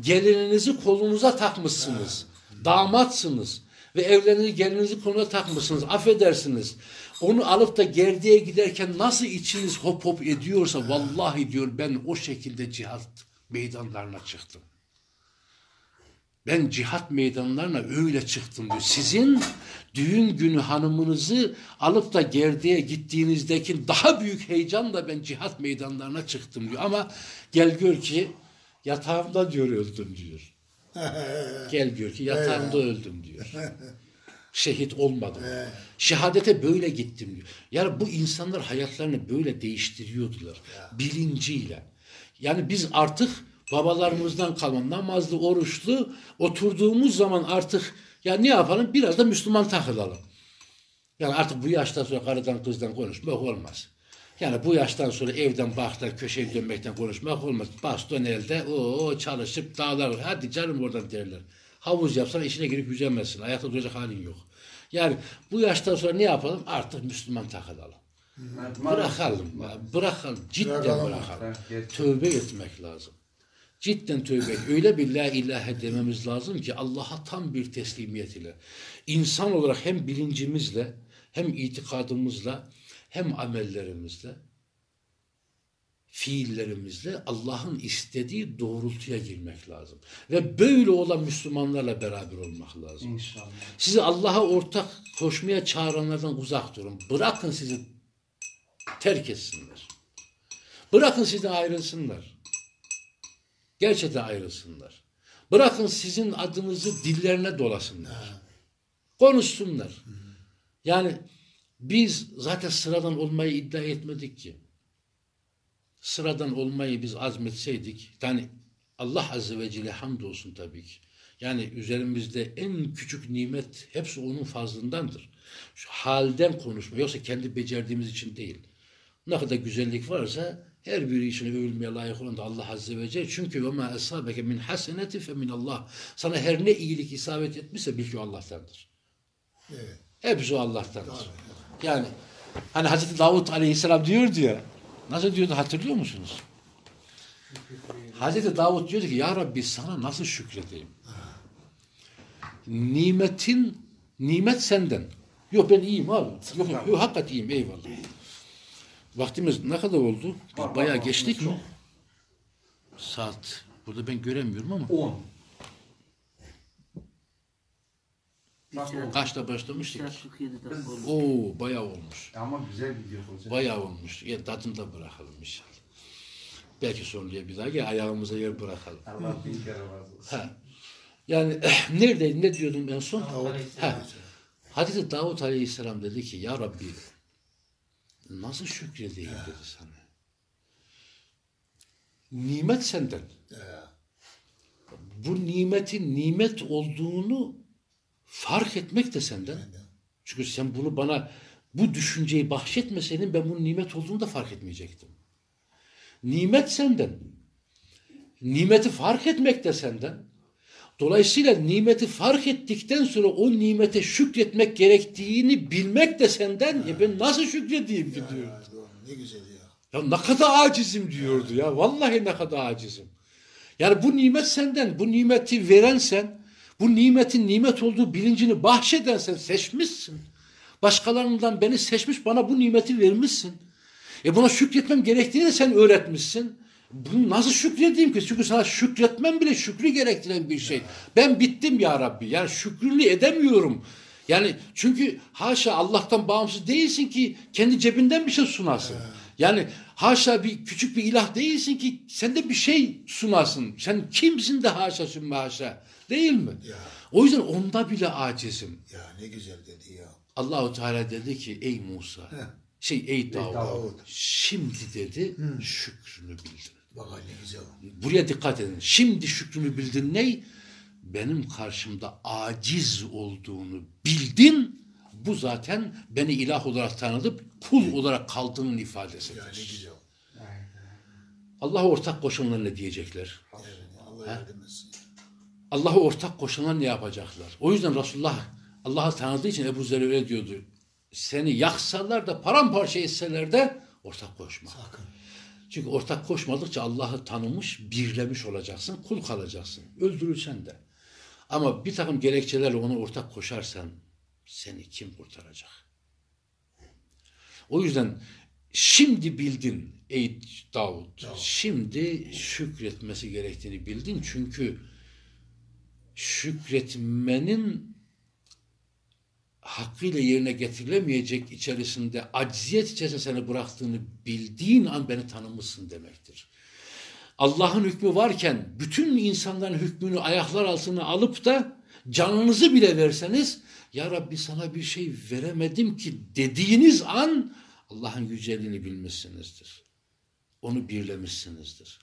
gelininizi kolunuza takmışsınız. Damatsınız. Ve evlerinizi gelinizi koluna takmışsınız. Affedersiniz. Onu alıp da gerdiğe giderken nasıl içiniz hop hop ediyorsa vallahi diyor ben o şekilde cihat meydanlarına çıktım. Ben cihat meydanlarına öyle çıktım diyor. Sizin düğün günü hanımınızı alıp da gerdiğe gittiğinizdeki daha büyük heyecanla ben cihat meydanlarına çıktım diyor. Ama gel gör ki yatağımda diyor öldüm diyor. Gel gör ki yatağımda öldüm diyor. Şehit olmadım. Şehadete böyle gittim diyor. Yani bu insanlar hayatlarını böyle değiştiriyordular. Bilinciyle. Yani biz artık babalarımızdan kalan namazlı, oruçlu oturduğumuz zaman artık ya ne yapalım? Biraz da Müslüman takılalım. Yani artık bu yaştan sonra karıdan kızdan konuşmak olmaz. Yani bu yaştan sonra evden bahçeden köşeye dönmekten konuşmak olmaz. Baston elde o çalışıp dağlar hadi canım oradan derler. Havuz yapsan içine girip yüzemezsin. Ayakta duracak halin yok. Yani bu yaştan sonra ne yapalım? Artık Müslüman takılalım. Bırakalım. Bırakalım. Cidden Bırakalım. Tövbe etmek lazım. Cidden tövbe. Öyle bir la ilahe dememiz lazım ki Allah'a tam bir teslimiyet ile. İnsan olarak hem bilincimizle, hem itikadımızla, hem amellerimizle, fiillerimizle Allah'ın istediği doğrultuya girmek lazım. Ve böyle olan Müslümanlarla beraber olmak lazım. İnşallah. Sizi Allah'a ortak koşmaya çağıranlardan uzak durun. Bırakın sizi terk etsinler. Bırakın sizden ayrılsınlar. Gerçekten ayrılsınlar. Bırakın sizin adınızı dillerine dolasınlar. Konuşsunlar. Yani biz zaten sıradan olmayı iddia etmedik ki. Sıradan olmayı biz azmetseydik, yani Allah Azze ve Celle hamdolsun tabii ki. Yani üzerimizde en küçük nimet hepsi onun fazlındandır. Şu halden konuşma. Yoksa kendi becerdiğimiz için değil. Ne kadar güzellik varsa her biri için övülmeye layık olan da Allah Azze ve Celle. Çünkü ve ma esabeke min haseneti fe min Allah. Sana her ne iyilik isabet etmişse bil ki o Allah'tandır. Evet. Hepsi o Allah'tandır. Yani hani Hazreti Davut Aleyhisselam diyordu ya. Nasıl diyordu hatırlıyor musunuz? Hazreti Davut diyordu ki ya Rabbi sana nasıl şükredeyim? Nimetin nimet senden. Yok ben iyiyim abi. Yok, yok, yok hakikaten iyiyim eyvallah. Vaktimiz ne kadar oldu? Var, bayağı var, geçtik çok. mi? Saat. Burada ben göremiyorum ama. 10. Nasıl oldu? Kaçta başlamıştık? Saat 47 dakika oldu. Oo bayağı olmuş. Ama güzel gidiyor hocam. Bayağı olmuş. Ya tadını da bırakalım inşallah. Belki sonraya bir daha gel ayağımıza yer bırakalım. Allah bin kere razı olsun. Ha. Yani nerede ne diyordum en son? Aleyhisselam. Ha. Hazreti Davut Aleyhisselam dedi ki ya Rabbi nasıl şükredeyim dedi sana. Nimet senden. Bu nimetin nimet olduğunu fark etmek de senden. Çünkü sen bunu bana bu düşünceyi bahşetmeseydin ben bunun nimet olduğunu da fark etmeyecektim. Nimet senden. Nimeti fark etmek de senden. Dolayısıyla nimeti fark ettikten sonra o nimete şükretmek gerektiğini bilmek de senden. Ya ben nasıl şükredeyim ki diyor. Ya. Ne güzel ya. Ya ne kadar acizim diyordu ya. Vallahi ne kadar acizim. Yani bu nimet senden. Bu nimeti veren sen. Bu nimetin nimet olduğu bilincini bahşeden sen seçmişsin. Başkalarından beni seçmiş bana bu nimeti vermişsin. E buna şükretmem gerektiğini de sen öğretmişsin. Bunu nasıl şükredeyim ki? Çünkü sana şükretmem bile şükrü gerektiren bir şey. Ben bittim ya Rabbi. Yani şükrünü edemiyorum. Yani çünkü haşa Allah'tan bağımsız değilsin ki kendi cebinden bir şey sunasın. Yani haşa bir küçük bir ilah değilsin ki sen de bir şey sunasın. Sen kimsin de haşa sümme haşa. Değil mi? Ya. O yüzden onda bile acizim. Ya ne güzel dedi ya. Allahu Teala dedi ki ey Musa şey ey Davud, Davud. şimdi dedi şükrünü bildin. Bak ne güzel. Buraya dikkat edin. Şimdi şükrünü bildin ne? Benim karşımda aciz olduğunu bildin. Bu zaten beni ilah olarak tanıdıp kul olarak kaldığının ifadesidir. Ya ne güzel. Allah'a ortak koşanlar ne diyecekler? Evet, Allah. Allah'a ortak koşanlar ne yapacaklar? O yüzden Resulullah Allah'ı tanıdığı için Ebu Zer öyle diyordu. Seni yaksalar da paramparça etseler de ortak koşma. Sakın. Çünkü ortak koşmadıkça Allah'ı tanımış, birlemiş olacaksın, kul kalacaksın. Öldürülsen de. Ama bir takım gerekçelerle ona ortak koşarsan seni kim kurtaracak? O yüzden şimdi bildin ey Davud. Şimdi şükretmesi gerektiğini bildin. Çünkü şükretmenin hakkıyla yerine getirilemeyecek içerisinde acziyet içerisinde seni bıraktığını bildiğin an beni tanımışsın demektir. Allah'ın hükmü varken bütün insanların hükmünü ayaklar altına alıp da canınızı bile verseniz ya Rabbi sana bir şey veremedim ki dediğiniz an Allah'ın yüceliğini bilmişsinizdir. Onu birlemişsinizdir.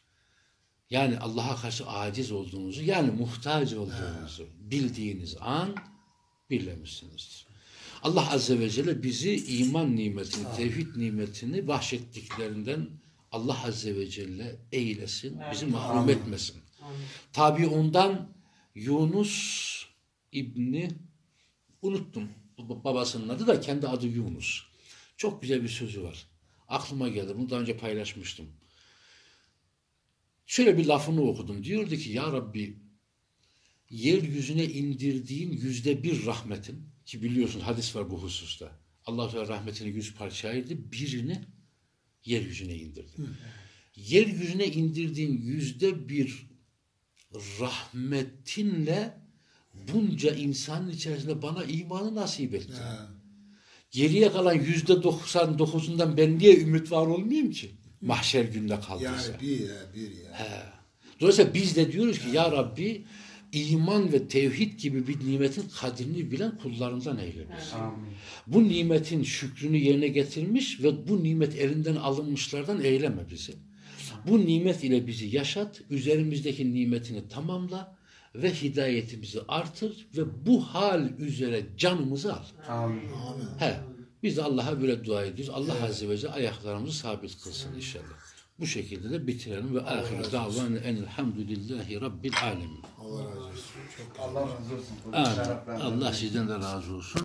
Yani Allah'a karşı aciz olduğunuzu yani muhtaç olduğunuzu bildiğiniz an birlemişsinizdir. Allah Azze ve Celle bizi iman nimetini, tevhid nimetini bahşettiklerinden Allah Azze ve Celle eylesin, bizi mahrum etmesin. Tabi ondan Yunus İbni unuttum Bab- babasının adı da kendi adı Yunus. Çok güzel bir sözü var. Aklıma geldi. Bunu daha önce paylaşmıştım. Şöyle bir lafını okudum. Diyordu ki ya Rabbi yeryüzüne indirdiğin yüzde bir rahmetin ki biliyorsun hadis var bu hususta. Allah Teala rahmetini yüz parçaya ayırdı. Birini yeryüzüne indirdi. Yeryüzüne indirdiğin yüzde bir rahmetinle bunca insanın içerisinde bana imanı nasip ettin. Ha. Geriye kalan yüzde doksan dokuzundan ben niye ümit var olmayayım ki? Mahşer günde kaldıysa. Yani bir ya bir ya. Dolayısıyla biz de diyoruz ki ya Rabbi iman ve tevhid gibi bir nimetin kadrini bilen kullarından eyle bizi. Amin. Bu nimetin şükrünü yerine getirmiş ve bu nimet elinden alınmışlardan eyleme bizi. Bu nimet ile bizi yaşat, üzerimizdeki nimetini tamamla ve hidayetimizi artır ve bu hal üzere canımızı al. Amin. He, biz Allah'a böyle dua ediyoruz. Allah Azze ve Celle ayaklarımızı sabit kılsın inşallah. Bu şekilde de bitirelim ve ahiru davana enelhamdülillahi rabbil alemin. Allah razı olsun. Çok Allah razı olsun. Allah sizden de razı olsun.